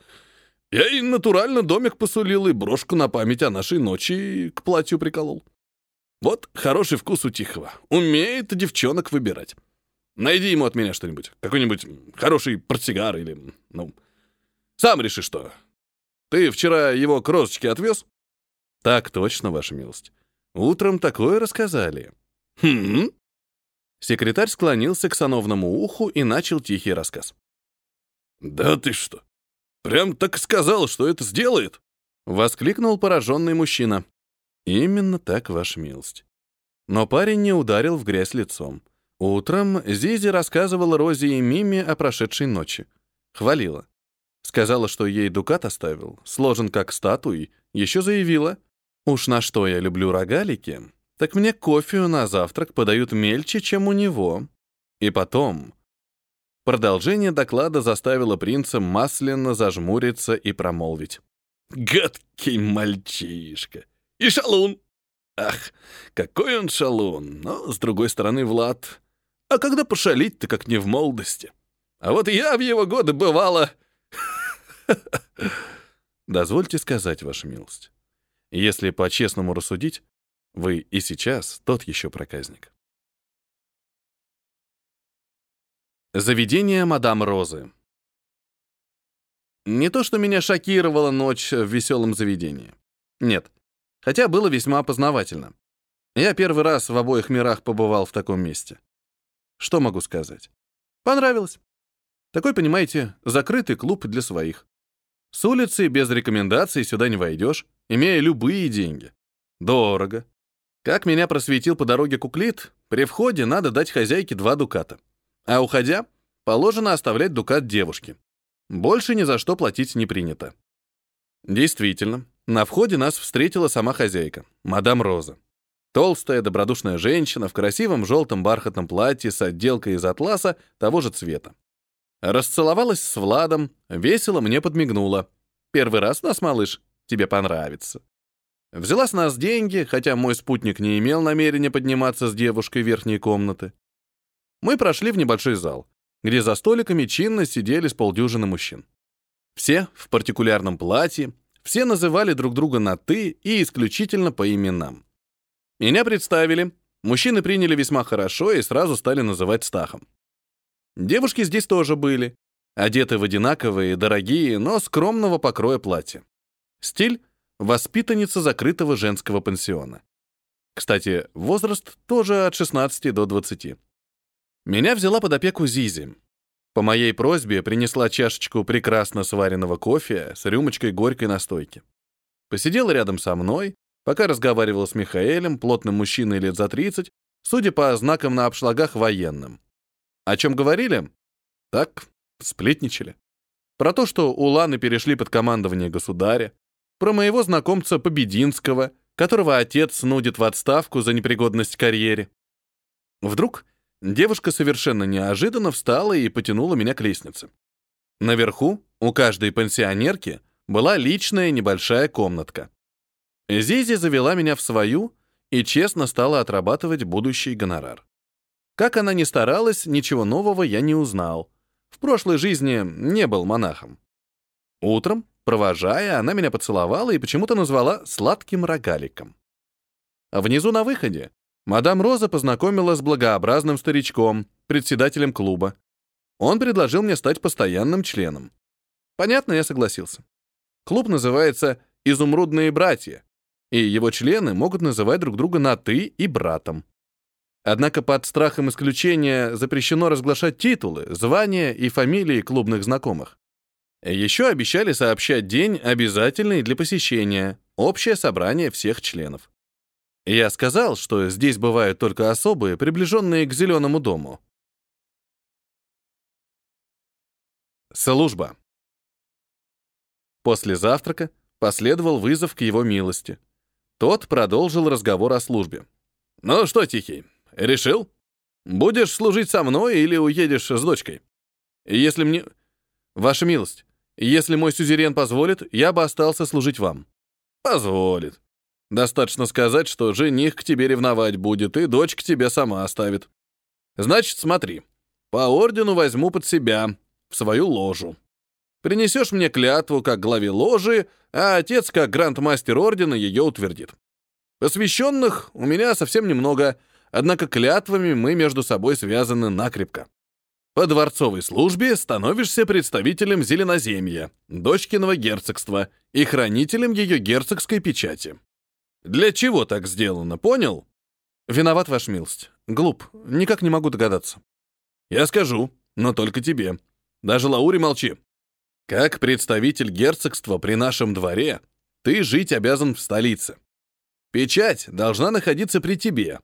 Я и натурально домик посулил, и брошку на память о нашей ночи к платью приколол. Вот хороший вкус у Тихого. Умеет девчонок выбирать. Найди ему от меня что-нибудь. Какой-нибудь хороший портсигар или, ну... Сам реши, что. Ты вчера его к розочке отвез? Так точно, ваша милость. Утром такое рассказали. Хм? Секретарь склонился к сановному уху и начал тихий рассказ. «Да ты что? Прям так сказал, что это сделает?» — воскликнул пораженный мужчина. «Именно так, ваша милость». Но парень не ударил в грязь лицом. Утром Зизи рассказывала Розе и Миме о прошедшей ночи. Хвалила. Сказала, что ей дукат оставил, сложен как статуй, еще заявила. «Уж на что я люблю рогалики, так мне кофе на завтрак подают мельче, чем у него». И потом, Продолжение доклада заставило принца масляно зажмуриться и промолвить. «Гадкий мальчишка! И шалун! Ах, какой он шалун! Но, с другой стороны, Влад, а когда пошалить-то, как не в молодости? А вот я в его годы бывало...» Дозвольте сказать, ваша милость. Если по-честному рассудить, вы и сейчас тот еще проказник. Заведение мадам Розы. Не то, что меня шокировала ночь в веселом заведении. Нет. Хотя было весьма познавательно. Я первый раз в обоих мирах побывал в таком месте. Что могу сказать? Понравилось. Такой, понимаете, закрытый клуб для своих. С улицы без рекомендаций сюда не войдешь, имея любые деньги. Дорого. Как меня просветил по дороге куклит, При входе надо дать хозяйке два дуката. А уходя, положено оставлять дукат девушке. Больше ни за что платить не принято. Действительно, на входе нас встретила сама хозяйка, мадам Роза. Толстая, добродушная женщина в красивом желтом бархатном платье с отделкой из атласа того же цвета. Расцеловалась с Владом, весело мне подмигнула. «Первый раз нас, малыш, тебе понравится». Взяла с нас деньги, хотя мой спутник не имел намерения подниматься с девушкой в верхней комнаты. Мы прошли в небольшой зал, где за столиками чинно сидели с полдюжины мужчин. Все в партикулярном платье, все называли друг друга на «ты» и исключительно по именам. Меня представили, мужчины приняли весьма хорошо и сразу стали называть Стахом. Девушки здесь тоже были, одеты в одинаковые, дорогие, но скромного покроя платья. Стиль — воспитанница закрытого женского пансиона. Кстати, возраст тоже от 16 до 20. Меня взяла под опеку Зизи. По моей просьбе принесла чашечку прекрасно сваренного кофе с рюмочкой горькой настойки. Посидела рядом со мной, пока разговаривала с Михаэлем, плотным мужчиной лет за 30, судя по знакам на обшлагах военным. О чем говорили? Так, сплетничали. Про то, что уланы перешли под командование государя, про моего знакомца Побединского, которого отец нудит в отставку за непригодность к карьере. Вдруг девушка совершенно неожиданно встала и потянула меня к лестнице. Наверху у каждой пенсионерки была личная небольшая комнатка. Зизи завела меня в свою и честно стала отрабатывать будущий гонорар. Как она ни старалась, ничего нового я не узнал. В прошлой жизни не был монахом. Утром, провожая, она меня поцеловала и почему-то назвала сладким рогаликом. Внизу на выходе мадам Роза познакомила с благообразным старичком, председателем клуба. Он предложил мне стать постоянным членом. Понятно, я согласился. Клуб называется «Изумрудные братья», и его члены могут называть друг друга на «ты» и «братом». Однако под страхом исключения запрещено разглашать титулы, звания и фамилии клубных знакомых. Еще обещали сообщать день, обязательный для посещения, общее собрание всех членов. Я сказал, что здесь бывают только особые, приближенные к Зеленому дому. Служба. После завтрака последовал вызов к его милости. Тот продолжил разговор о службе. «Ну что, Тихий, Решил? Будешь служить со мной или уедешь с дочкой? Если мне... Ваша милость, если мой сюзерен позволит, я бы остался служить вам. Позволит. Достаточно сказать, что жених к тебе ревновать будет, и дочь к тебе сама оставит. Значит, смотри. По ордену возьму под себя, в свою ложу. Принесешь мне клятву как главе ложи, а отец, как гранд-мастер ордена, ее утвердит. Посвященных у меня совсем немного — Однако клятвами мы между собой связаны накрепко. По дворцовой службе становишься представителем Зеленоземья, дочкиного герцогства, и хранителем ее герцогской печати. Для чего так сделано, понял? Виноват, ваш милость. Глуп, никак не могу догадаться. Я скажу, но только тебе. Даже Лауре молчи. Как представитель герцогства при нашем дворе, ты жить обязан в столице. Печать должна находиться при тебе,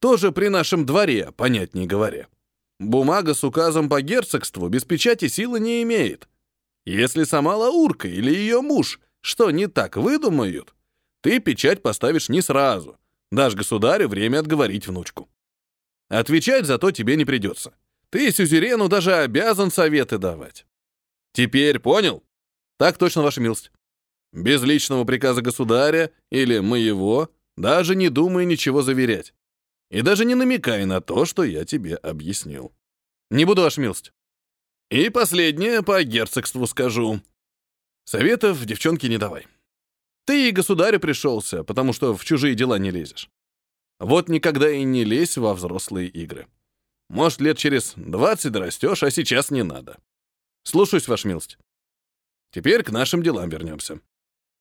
тоже при нашем дворе, понятнее говоря. Бумага с указом по герцогству без печати силы не имеет. Если сама Лаурка или ее муж что не так выдумают, ты печать поставишь не сразу. Дашь государю время отговорить внучку. Отвечать зато тебе не придется. Ты сюзерену даже обязан советы давать. Теперь понял? Так точно, ваша милость. Без личного приказа государя или моего даже не думай ничего заверять. И даже не намекай на то, что я тебе объяснил. Не буду, ваша милость. И последнее по герцогству скажу. Советов девчонке не давай. Ты и государю пришелся, потому что в чужие дела не лезешь. Вот никогда и не лезь во взрослые игры. Может, лет через двадцать дорастешь, а сейчас не надо. Слушаюсь, ваша милость. Теперь к нашим делам вернемся.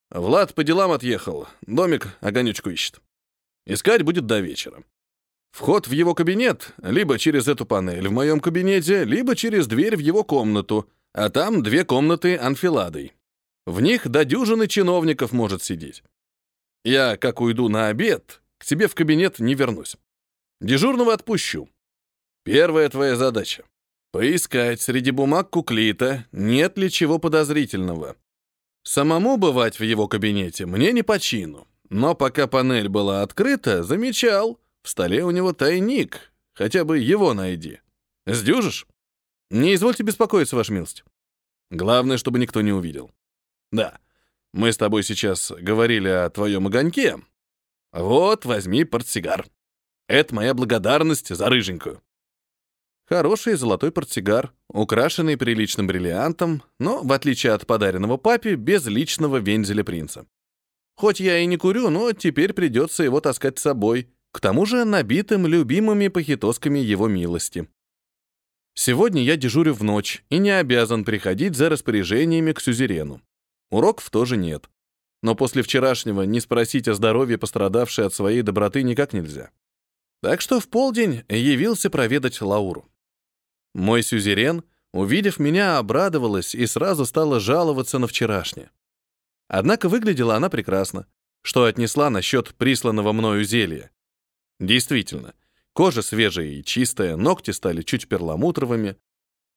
Влад по делам отъехал, домик огонечку ищет. Искать будет до вечера. Вход в его кабинет либо через эту панель в моем кабинете, либо через дверь в его комнату, а там две комнаты анфиладой. В них до дюжины чиновников может сидеть. Я, как уйду на обед, к тебе в кабинет не вернусь. Дежурного отпущу. Первая твоя задача — поискать среди бумаг Куклита, нет ли чего подозрительного. Самому бывать в его кабинете мне не по чину, но пока панель была открыта, замечал, в столе у него тайник, хотя бы его найди. Сдюжишь? Не извольте беспокоиться, ваша милость. Главное, чтобы никто не увидел. Да, мы с тобой сейчас говорили о твоем огоньке. Вот, возьми портсигар. Это моя благодарность за рыженькую. Хороший золотой портсигар, украшенный приличным бриллиантом, но, в отличие от подаренного папе, без личного вензеля принца. Хоть я и не курю, но теперь придется его таскать с собой, к тому же набитым любимыми похитосками его милости. Сегодня я дежурю в ночь и не обязан приходить за распоряжениями к сюзерену. Уроков тоже нет. Но после вчерашнего не спросить о здоровье пострадавшей от своей доброты никак нельзя. Так что в полдень явился проведать Лауру. Мой сюзерен, увидев меня, обрадовалась и сразу стала жаловаться на вчерашнее. Однако выглядела она прекрасно, что отнесла насчет присланного мною зелья. Действительно, кожа свежая и чистая, ногти стали чуть перламутровыми.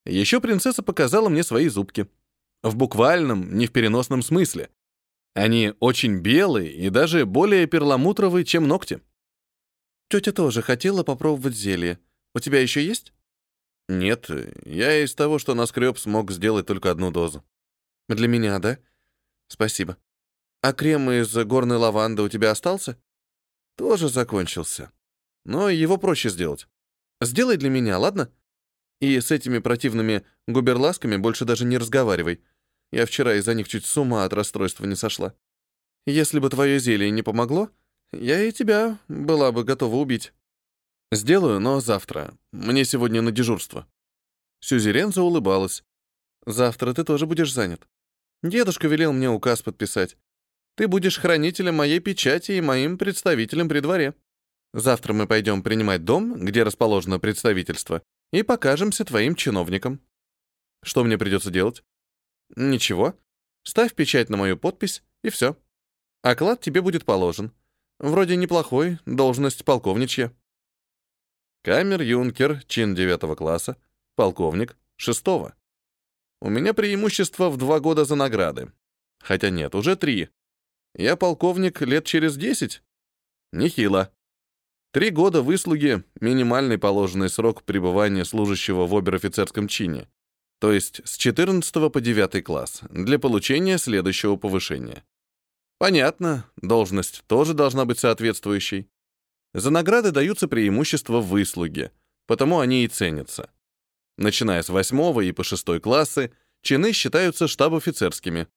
Еще принцесса показала мне свои зубки. В буквальном, не в переносном смысле. Они очень белые и даже более перламутровые, чем ногти. Тетя тоже хотела попробовать зелье. У тебя еще есть? Нет, я из того, что наскреб, смог сделать только одну дозу. Для меня, да? Спасибо. А крем из горной лаванды у тебя остался? Тоже закончился. Но его проще сделать. Сделай для меня, ладно? И с этими противными губерласками больше даже не разговаривай. Я вчера из-за них чуть с ума от расстройства не сошла. Если бы твое зелье не помогло, я и тебя была бы готова убить. Сделаю, но завтра. Мне сегодня на дежурство. Сюзеренза улыбалась. Завтра ты тоже будешь занят. Дедушка велел мне указ подписать. Ты будешь хранителем моей печати и моим представителем при дворе. Завтра мы пойдем принимать дом, где расположено представительство, и покажемся твоим чиновникам. Что мне придется делать? Ничего. Ставь печать на мою подпись, и все. Оклад тебе будет положен. Вроде неплохой, должность полковничья. Камер-юнкер, чин девятого класса, полковник, шестого. У меня преимущество в два года за награды. Хотя нет, уже три. Я полковник лет через десять. Нехило. Три года выслуги — минимальный положенный срок пребывания служащего в обер-офицерском чине, то есть с 14 по 9 класс, для получения следующего повышения. Понятно, должность тоже должна быть соответствующей. За награды даются преимущества в выслуге, потому они и ценятся. Начиная с восьмого и по шестой классы, чины считаются штаб-офицерскими.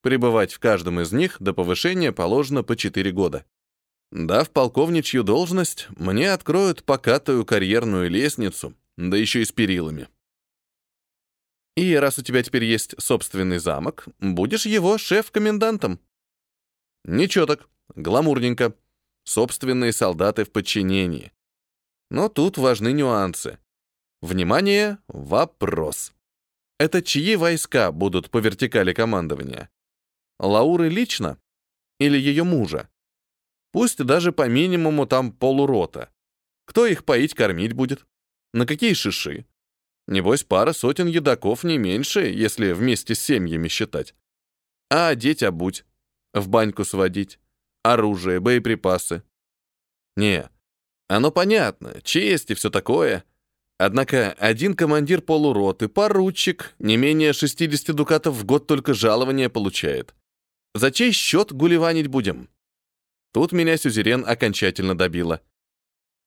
Пребывать в каждом из них до повышения положено по 4 года. Дав полковничью должность, мне откроют покатую карьерную лестницу, да еще и с перилами. И раз у тебя теперь есть собственный замок, будешь его шеф-комендантом. Ничего так, гламурненько. Собственные солдаты в подчинении. Но тут важны нюансы. Внимание, вопрос. Это чьи войска будут по вертикали командования? Лауры лично? Или ее мужа? Пусть даже по минимуму там полурота. Кто их поить-кормить будет? На какие шиши? Небось, пара сотен едоков не меньше, если вместе с семьями считать. А одеть обуть, в баньку сводить, оружие, боеприпасы. Не, оно понятно, честь и все такое — Однако один командир полуроты, поручик, не менее 60 дукатов в год только жалования получает. За чей счет гулеванить будем? Тут меня сюзерен окончательно добила.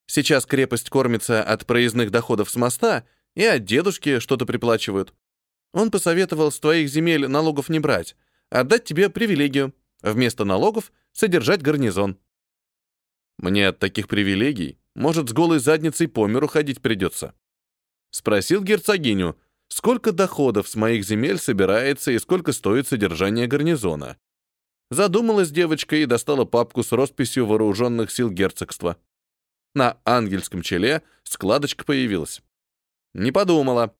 Сейчас крепость кормится от проездных доходов с моста, и от дедушки что-то приплачивают. Он посоветовал с твоих земель налогов не брать, отдать тебе привилегию, вместо налогов содержать гарнизон. Мне от таких привилегий, может, с голой задницей по миру ходить придется. Спросил герцогиню, сколько доходов с моих земель собирается и сколько стоит содержание гарнизона. Задумалась девочка и достала папку с росписью вооруженных сил герцогства. На ангельском челе складочка появилась. Не подумала.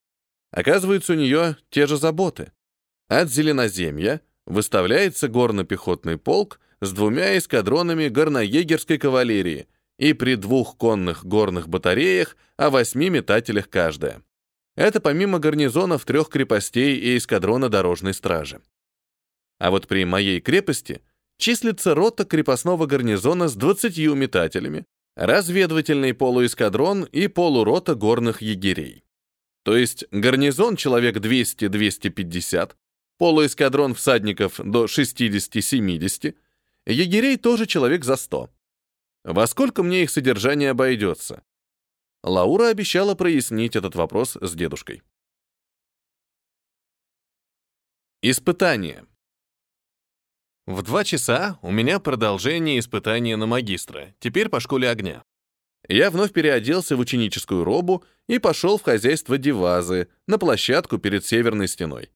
Оказывается, у нее те же заботы. От Зеленоземья выставляется горно-пехотный полк с двумя эскадронами горноегерской кавалерии и при двух конных горных батареях о восьми метателях каждая. Это помимо гарнизонов трех крепостей и эскадрона дорожной стражи. А вот при моей крепости числится рота крепостного гарнизона с 20 метателями, разведывательный полуэскадрон и полурота горных егерей. То есть гарнизон человек 200-250, полуэскадрон всадников до 60-70, егерей тоже человек за 100. Во сколько мне их содержание обойдется? Лаура обещала прояснить этот вопрос с дедушкой. Испытание. В два часа у меня продолжение испытания на магистра, теперь по школе огня. Я вновь переоделся в ученическую робу и пошел в хозяйство Дивазы, на площадку перед северной стеной.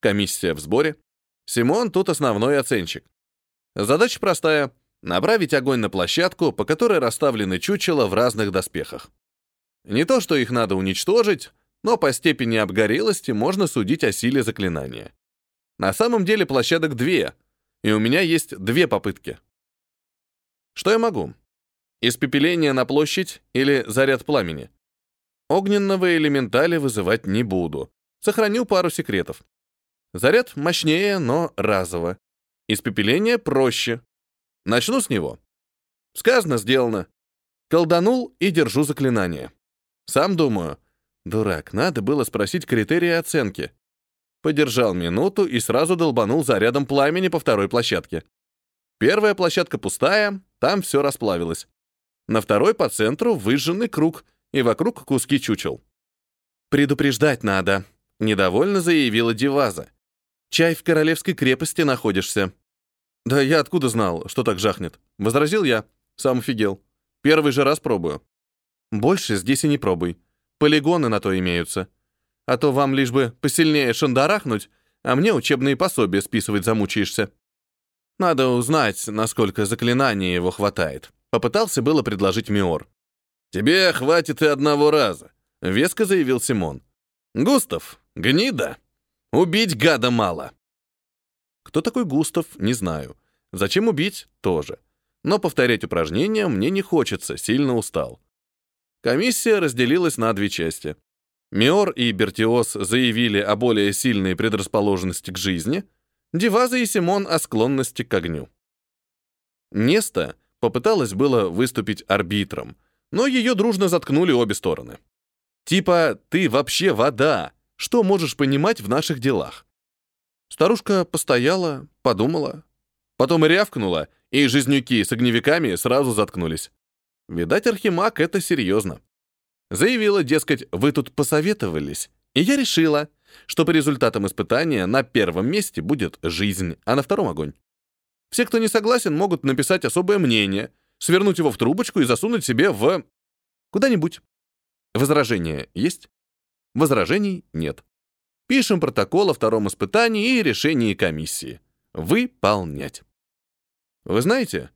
Комиссия в сборе. Симон тут основной оценщик. Задача простая — направить огонь на площадку, по которой расставлены чучела в разных доспехах. Не то, что их надо уничтожить, но по степени обгорелости можно судить о силе заклинания. На самом деле площадок две, и у меня есть две попытки. Что я могу? Испепеление на площадь или заряд пламени? Огненного элементаля вызывать не буду. Сохраню пару секретов. Заряд мощнее, но разово. Испепеление проще. Начну с него. Сказано, сделано. Колданул и держу заклинание. Сам думаю, дурак, надо было спросить критерии оценки. Подержал минуту и сразу долбанул зарядом пламени по второй площадке. Первая площадка пустая, там все расплавилось. На второй по центру выжженный круг, и вокруг куски чучел. «Предупреждать надо», — недовольно заявила Диваза. «Чай в королевской крепости находишься». «Да я откуда знал, что так жахнет?» — возразил я. Сам офигел. «Первый же раз пробую». «Больше здесь и не пробуй. Полигоны на то имеются. А то вам лишь бы посильнее шандарахнуть, а мне учебные пособия списывать замучаешься. Надо узнать, насколько заклинаний его хватает». Попытался было предложить Миор. «Тебе хватит и одного раза», — веско заявил Симон. «Густав, гнида. Убить гада мало». Кто такой Густав, не знаю. Зачем убить, тоже. Но повторять упражнения мне не хочется, сильно устал. Комиссия разделилась на две части. Миор и Бертиос заявили о более сильной предрасположенности к жизни, Диваза и Симон о склонности к огню. Неста Попыталась было выступить арбитром, но ее дружно заткнули обе стороны. Типа, ты вообще вода, что можешь понимать в наших делах? Старушка постояла, подумала, потом рявкнула, и жизнюки с огневиками сразу заткнулись. Видать, Архимаг — это серьезно. Заявила, дескать, вы тут посоветовались, и я решила, что по результатам испытания на первом месте будет жизнь, а на втором — огонь. Все, кто не согласен, могут написать особое мнение, свернуть его в трубочку и засунуть себе в... куда-нибудь. Возражения есть? Возражений нет. Пишем протокол о втором испытании и решении комиссии. Выполнять. Вы знаете,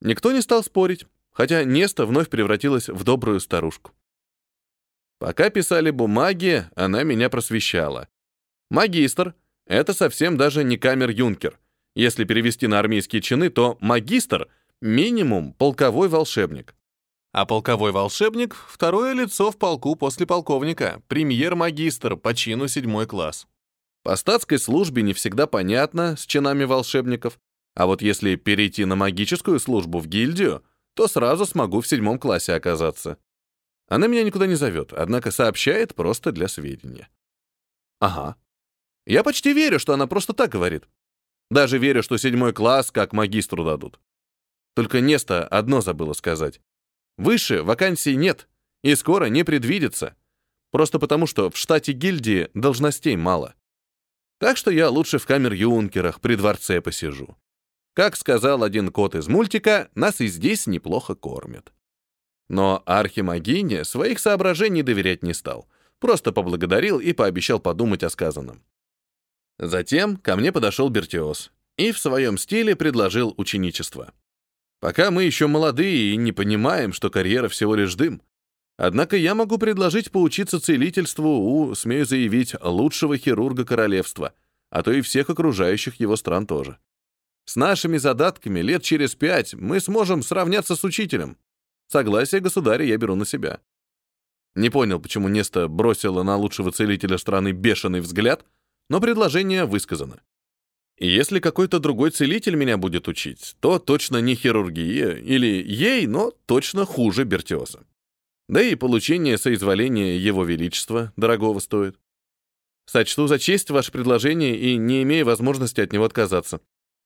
никто не стал спорить, хотя Неста вновь превратилась в добрую старушку. Пока писали бумаги, она меня просвещала. Магистр — это совсем даже не камер-юнкер — если перевести на армейские чины, то магистр — минимум полковой волшебник. А полковой волшебник — второе лицо в полку после полковника, премьер-магистр по чину седьмой класс. По статской службе не всегда понятно с чинами волшебников, а вот если перейти на магическую службу в гильдию, то сразу смогу в седьмом классе оказаться. Она меня никуда не зовет, однако сообщает просто для сведения. Ага. Я почти верю, что она просто так говорит. Даже верю, что седьмой класс как магистру дадут. Только Неста одно забыла сказать. Выше вакансий нет, и скоро не предвидится. Просто потому, что в штате гильдии должностей мало. Так что я лучше в камер-юнкерах при дворце посижу. Как сказал один кот из мультика, нас и здесь неплохо кормят. Но архимагине своих соображений доверять не стал. Просто поблагодарил и пообещал подумать о сказанном. Затем ко мне подошел Бертиос и в своем стиле предложил ученичество. Пока мы еще молодые и не понимаем, что карьера всего лишь дым. Однако я могу предложить поучиться целительству у, смею заявить, лучшего хирурга королевства, а то и всех окружающих его стран тоже. С нашими задатками лет через пять мы сможем сравняться с учителем. Согласие государя я беру на себя. Не понял, почему Неста бросила на лучшего целителя страны бешеный взгляд, но предложение высказано. И если какой-то другой целитель меня будет учить, то точно не хирургия, или ей, но точно хуже Бертиоза. Да и получение соизволения Его Величества дорогого стоит. Сочту за честь ваше предложение и не имею возможности от него отказаться.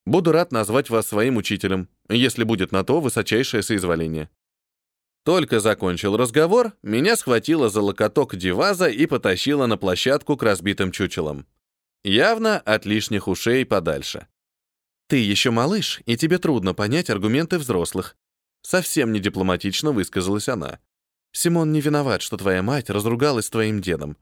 Буду рад назвать вас своим учителем, если будет на то высочайшее соизволение. Только закончил разговор, меня схватила за локоток Диваза и потащила на площадку к разбитым чучелам. Явно от лишних ушей подальше. «Ты еще малыш, и тебе трудно понять аргументы взрослых». Совсем не дипломатично высказалась она. «Симон не виноват, что твоя мать разругалась с твоим дедом.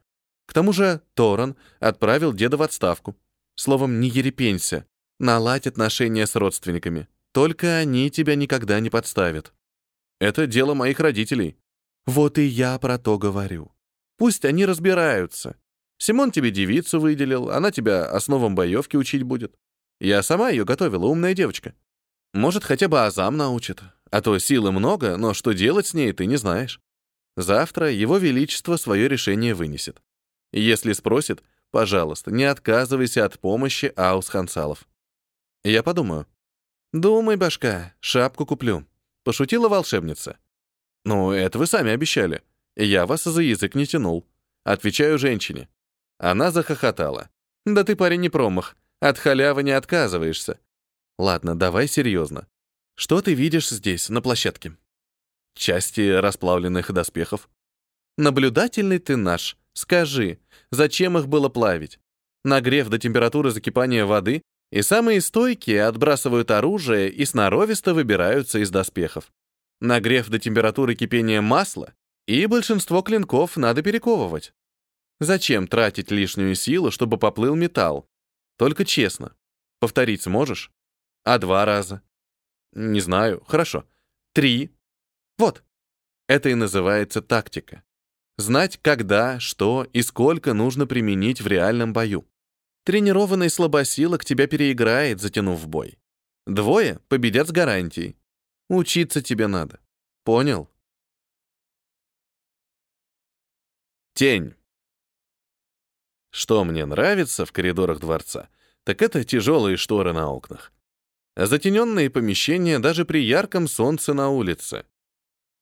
К тому же Торан отправил деда в отставку. Словом, не ерепенься. Наладь отношения с родственниками. Только они тебя никогда не подставят». Это дело моих родителей. Вот и я про то говорю. Пусть они разбираются. Симон тебе девицу выделил, она тебя основам боевки учить будет. Я сама ее готовила, умная девочка. Может, хотя бы азам научит. А то силы много, но что делать с ней, ты не знаешь. Завтра его величество свое решение вынесет. Если спросит, пожалуйста, не отказывайся от помощи Аус Хансалов. Я подумаю. Думай, башка, шапку куплю. Пошутила волшебница. «Ну, это вы сами обещали. Я вас за язык не тянул». Отвечаю женщине. Она захохотала. «Да ты, парень, не промах. От халявы не отказываешься». «Ладно, давай серьезно. Что ты видишь здесь, на площадке?» «Части расплавленных доспехов». «Наблюдательный ты наш. Скажи, зачем их было плавить? Нагрев до температуры закипания воды и самые стойкие отбрасывают оружие и сноровисто выбираются из доспехов. Нагрев до температуры кипения масла, и большинство клинков надо перековывать. Зачем тратить лишнюю силу, чтобы поплыл металл? Только честно. Повторить сможешь? А два раза? Не знаю. Хорошо. Три. Вот. Это и называется тактика. Знать, когда, что и сколько нужно применить в реальном бою. Тренированный слабосилок тебя переиграет, затянув в бой. Двое победят с гарантией. Учиться тебе надо. Понял? Тень. Что мне нравится в коридорах дворца, так это тяжелые шторы на окнах. Затененные помещения даже при ярком солнце на улице.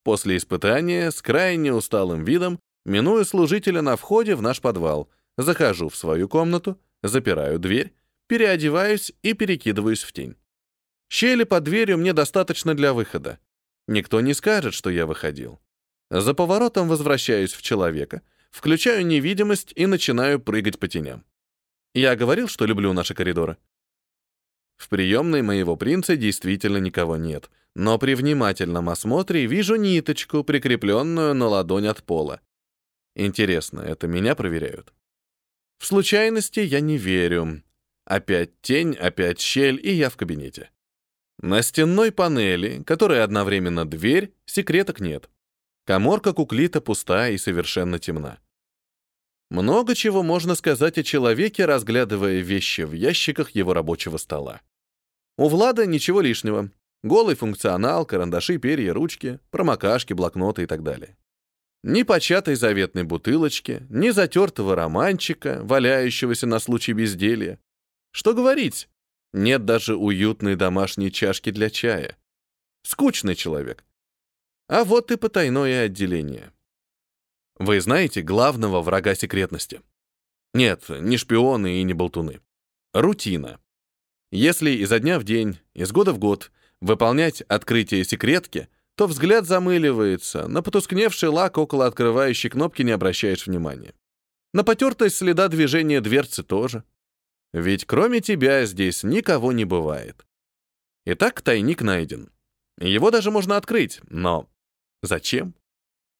После испытания с крайне усталым видом миную служителя на входе в наш подвал, захожу в свою комнату, запираю дверь, переодеваюсь и перекидываюсь в тень. Щели под дверью мне достаточно для выхода. Никто не скажет, что я выходил. За поворотом возвращаюсь в человека, включаю невидимость и начинаю прыгать по теням. Я говорил, что люблю наши коридоры. В приемной моего принца действительно никого нет, но при внимательном осмотре вижу ниточку, прикрепленную на ладонь от пола. Интересно, это меня проверяют? В случайности я не верю. Опять тень, опять щель, и я в кабинете. На стенной панели, которая одновременно дверь, секреток нет. Коморка куклита пуста и совершенно темна. Много чего можно сказать о человеке, разглядывая вещи в ящиках его рабочего стола. У Влада ничего лишнего. Голый функционал, карандаши, перья, ручки, промокашки, блокноты и так далее. Ни початой заветной бутылочки, ни затертого романчика, валяющегося на случай безделья. Что говорить? Нет даже уютной домашней чашки для чая. Скучный человек. А вот и потайное отделение. Вы знаете главного врага секретности? Нет, не шпионы и не болтуны. Рутина. Если изо дня в день, из года в год выполнять открытие секретки, то взгляд замыливается, на потускневший лак около открывающей кнопки не обращаешь внимания. На потертость следа движения дверцы тоже. Ведь кроме тебя здесь никого не бывает. Итак, тайник найден. Его даже можно открыть, но зачем?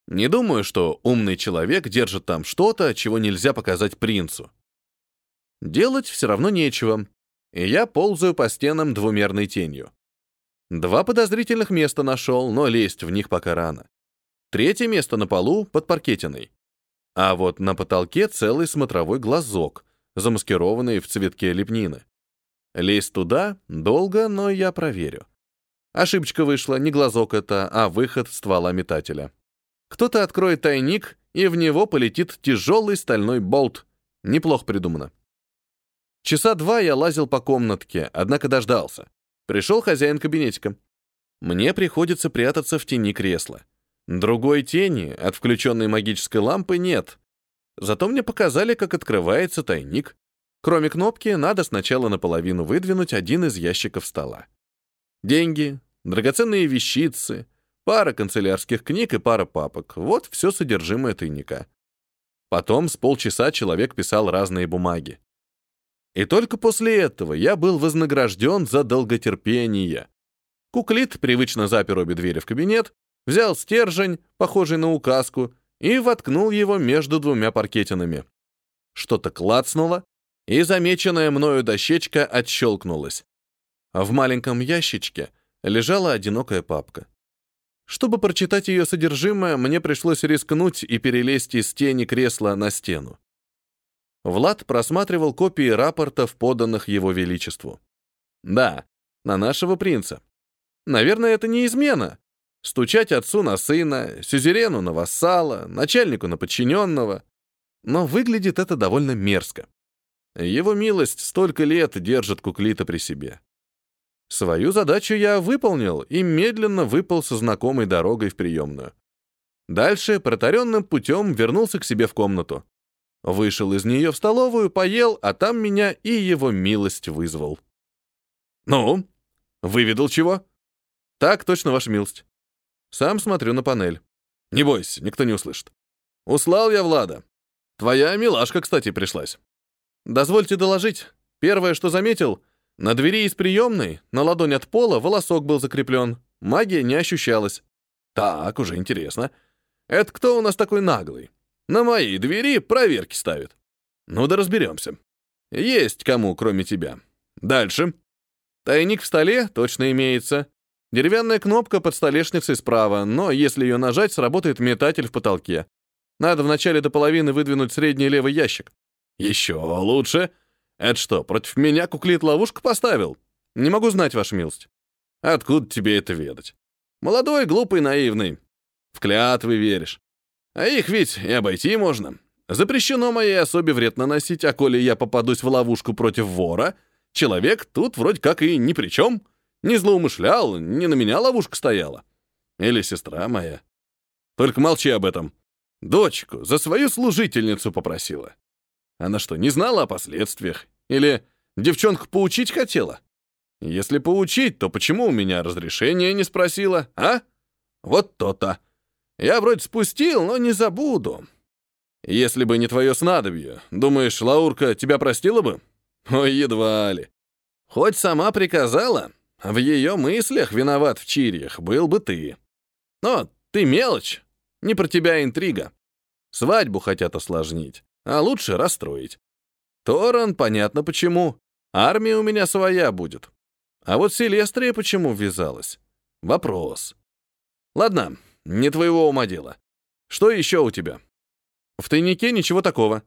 Не думаю, что умный человек держит там что-то, чего нельзя показать принцу. Делать все равно нечего, и я ползаю по стенам двумерной тенью. Два подозрительных места нашел, но лезть в них пока рано. Третье место на полу под паркетиной. А вот на потолке целый смотровой глазок, замаскированный в цветке лепнины. Лезть туда долго, но я проверю. Ошибочка вышла, не глазок это, а выход ствола метателя. Кто-то откроет тайник, и в него полетит тяжелый стальной болт. Неплохо придумано. Часа два я лазил по комнатке, однако дождался. Пришел хозяин кабинетика. Мне приходится прятаться в тени кресла. Другой тени от включенной магической лампы нет. Зато мне показали, как открывается тайник. Кроме кнопки, надо сначала наполовину выдвинуть один из ящиков стола. Деньги, драгоценные вещицы, пара канцелярских книг и пара папок. Вот все содержимое тайника. Потом с полчаса человек писал разные бумаги. И только после этого я был вознагражден за долготерпение. Куклит привычно запер обе двери в кабинет, взял стержень, похожий на указку, и воткнул его между двумя паркетинами. Что-то клацнуло, и замеченная мною дощечка отщелкнулась. В маленьком ящичке лежала одинокая папка. Чтобы прочитать ее содержимое, мне пришлось рискнуть и перелезть из тени кресла на стену. Влад просматривал копии рапортов, поданных его величеству. Да, на нашего принца. Наверное, это не измена. Стучать отцу на сына, сюзерену на вассала, начальнику на подчиненного. Но выглядит это довольно мерзко. Его милость столько лет держит Куклита при себе. Свою задачу я выполнил и медленно выпал со знакомой дорогой в приемную. Дальше протаренным путем вернулся к себе в комнату. Вышел из нее в столовую, поел, а там меня и его милость вызвал. «Ну, выведал чего?» «Так точно, ваша милость. Сам смотрю на панель. Не бойся, никто не услышит. Услал я Влада. Твоя милашка, кстати, пришлась. Дозвольте доложить. Первое, что заметил, на двери из приемной, на ладонь от пола, волосок был закреплен. Магия не ощущалась. Так, уже интересно. Это кто у нас такой наглый? На моей двери проверки ставит. Ну да разберемся. Есть кому, кроме тебя. Дальше. Тайник в столе точно имеется. Деревянная кнопка под столешницей справа, но если ее нажать, сработает метатель в потолке. Надо вначале до половины выдвинуть средний левый ящик. Еще лучше. Это что, против меня куклит ловушку поставил? Не могу знать, ваша милость. Откуда тебе это ведать? Молодой, глупый, наивный. В клятвы веришь. А их ведь и обойти можно. Запрещено моей особе вред наносить, а коли я попадусь в ловушку против вора, человек тут вроде как и ни при чем. Не злоумышлял, не на меня ловушка стояла. Или сестра моя. Только молчи об этом. Дочку за свою служительницу попросила. Она что, не знала о последствиях? Или девчонку поучить хотела? Если поучить, то почему у меня разрешения не спросила, а? Вот то-то. Я вроде спустил, но не забуду. Если бы не твое снадобье, думаешь, Лаурка тебя простила бы? Ой, едва ли. Хоть сама приказала, в ее мыслях виноват в чирьях был бы ты. Но ты мелочь, не про тебя интрига. Свадьбу хотят осложнить а лучше расстроить. Торан, понятно почему. Армия у меня своя будет. А вот Селестрия почему ввязалась? Вопрос. Ладно, не твоего ума дело. Что еще у тебя? В тайнике ничего такого.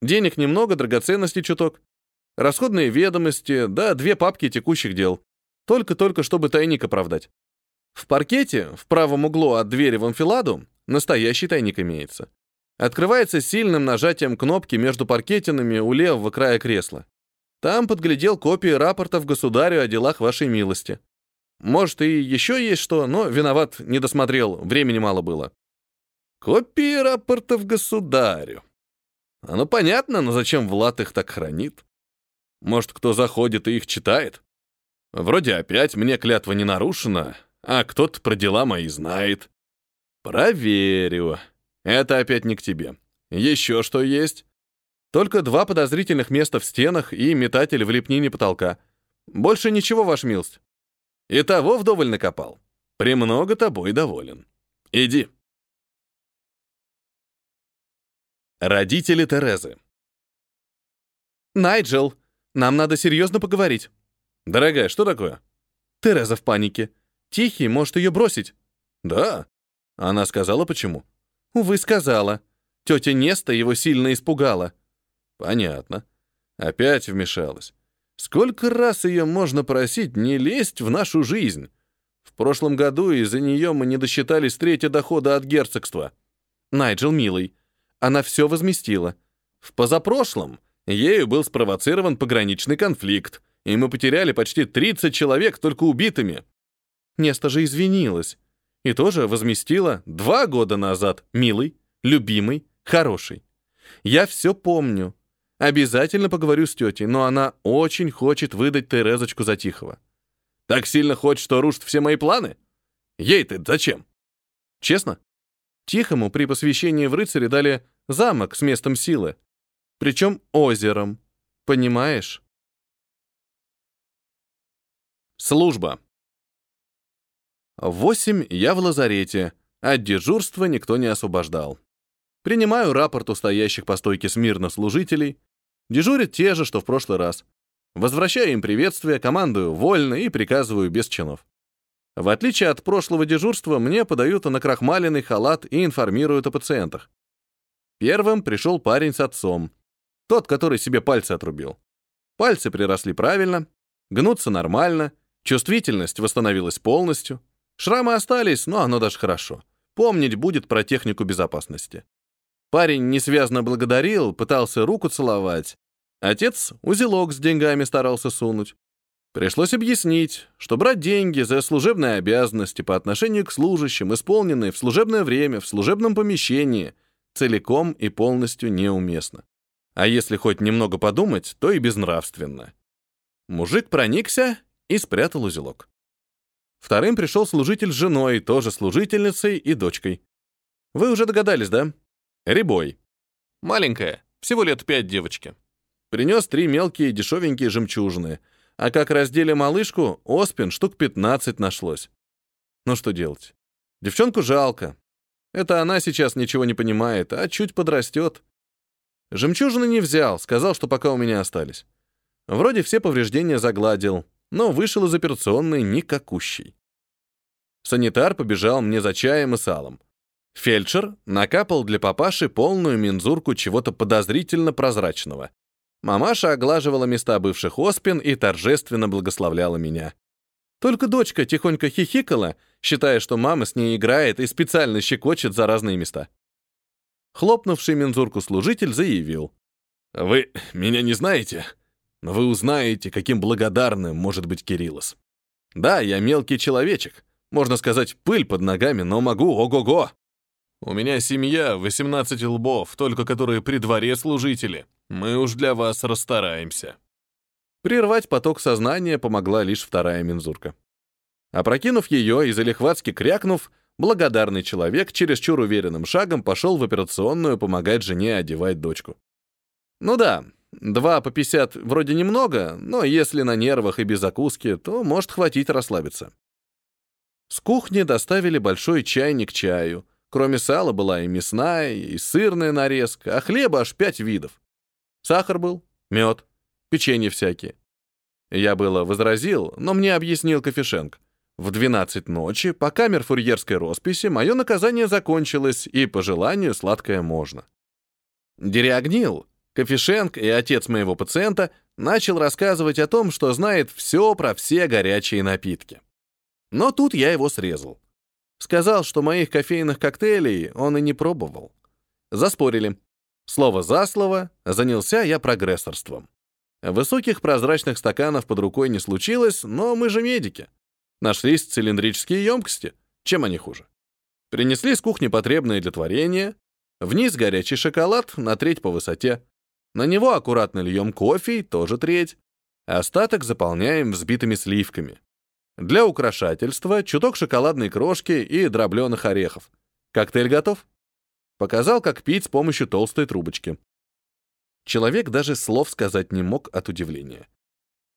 Денег немного, драгоценностей чуток. Расходные ведомости, да две папки текущих дел. Только-только, чтобы тайник оправдать. В паркете, в правом углу от двери в анфиладу, настоящий тайник имеется. Открывается сильным нажатием кнопки между паркетинами у левого края кресла. Там подглядел копии рапортов государю о делах вашей милости. Может, и еще есть что, но виноват, не досмотрел, времени мало было. Копии рапортов государю. Оно понятно, но зачем Влад их так хранит? Может, кто заходит и их читает? Вроде опять мне клятва не нарушена, а кто-то про дела мои знает. Проверю. Это опять не к тебе. Еще что есть? Только два подозрительных места в стенах и метатель в лепнине потолка. Больше ничего, ваш милость. И того вдоволь накопал. Премного тобой доволен. Иди. Родители Терезы. «Найджел, нам надо серьезно поговорить». «Дорогая, что такое?» «Тереза в панике. Тихий может ее бросить». «Да?» Она сказала, почему. Увы, сказала. Тетя Неста его сильно испугала. Понятно. Опять вмешалась. Сколько раз ее можно просить не лезть в нашу жизнь? В прошлом году из-за нее мы не досчитались трети дохода от герцогства. Найджел, милый, она все возместила. В позапрошлом ею был спровоцирован пограничный конфликт, и мы потеряли почти 30 человек только убитыми. Неста же извинилась. И тоже возместила два года назад, милый, любимый, хороший. Я все помню. Обязательно поговорю с тетей, но она очень хочет выдать Терезочку за Тихого. Так сильно хочет, что рушит все мои планы? Ей-то зачем? Честно? Тихому при посвящении в рыцаре дали замок с местом силы. Причем озером. Понимаешь? Служба. Восемь я в лазарете. От дежурства никто не освобождал. Принимаю рапорт у стоящих по стойке смирно служителей. Дежурят те же, что в прошлый раз. Возвращаю им приветствие, командую вольно и приказываю без чинов. В отличие от прошлого дежурства, мне подают накрахмаленный халат и информируют о пациентах. Первым пришел парень с отцом. Тот, который себе пальцы отрубил. Пальцы приросли правильно, гнутся нормально, чувствительность восстановилась полностью. Шрамы остались, но оно даже хорошо. Помнить будет про технику безопасности. Парень несвязно благодарил, пытался руку целовать. Отец узелок с деньгами старался сунуть. Пришлось объяснить, что брать деньги за служебные обязанности по отношению к служащим, исполненные в служебное время, в служебном помещении, целиком и полностью неуместно. А если хоть немного подумать, то и безнравственно. Мужик проникся и спрятал узелок. Вторым пришел служитель с женой, тоже служительницей и дочкой. Вы уже догадались, да? Рябой. Маленькая, всего лет пять девочки. Принес три мелкие дешевенькие жемчужины — а как раздели малышку, оспин штук 15 нашлось. Ну что делать? Девчонку жалко. Это она сейчас ничего не понимает, а чуть подрастет. Жемчужины не взял, сказал, что пока у меня остались. Вроде все повреждения загладил, но вышел из операционной никакущий. Санитар побежал мне за чаем и салом. Фельдшер накапал для папаши полную мензурку чего-то подозрительно прозрачного. Мамаша оглаживала места бывших оспин и торжественно благословляла меня. Только дочка тихонько хихикала, считая, что мама с ней играет и специально щекочет за разные места. Хлопнувший мензурку служитель заявил. «Вы меня не знаете, но вы узнаете, каким благодарным может быть Кириллос. Да, я мелкий человечек, можно сказать, пыль под ногами, но могу, ого-го. У меня семья, 18 лбов, только которые при дворе служители. Мы уж для вас расстараемся». Прервать поток сознания помогла лишь вторая мензурка. Опрокинув ее и залихватски крякнув, благодарный человек чересчур уверенным шагом пошел в операционную помогать жене одевать дочку. Ну да, два по 50 вроде немного, но если на нервах и без закуски, то может хватить расслабиться. С кухни доставили большой чайник чаю. Кроме сала была и мясная, и сырная нарезка, а хлеба аж пять видов. Сахар был, мед, печенье всякие. Я было возразил, но мне объяснил Кофешенк. В 12 ночи по камер фурьерской росписи мое наказание закончилось, и по желанию сладкое можно. Дериагнил, Кофешенк и отец моего пациента начал рассказывать о том, что знает все про все горячие напитки. Но тут я его срезал. Сказал, что моих кофейных коктейлей он и не пробовал. Заспорили. Слово за слово, занялся я прогрессорством. Высоких прозрачных стаканов под рукой не случилось, но мы же медики. Нашлись цилиндрические емкости. Чем они хуже? Принесли с кухни потребные для творения. Вниз горячий шоколад на треть по высоте. На него аккуратно льем кофе, тоже треть. Остаток заполняем взбитыми сливками. Для украшательства чуток шоколадной крошки и дробленых орехов. Коктейль готов? Показал, как пить с помощью толстой трубочки. Человек даже слов сказать не мог от удивления.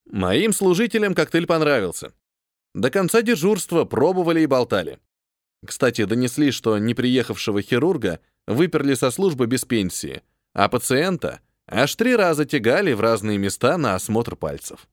Моим служителям коктейль понравился. До конца дежурства пробовали и болтали. Кстати, донесли, что неприехавшего хирурга выперли со службы без пенсии, а пациента аж три раза тягали в разные места на осмотр пальцев.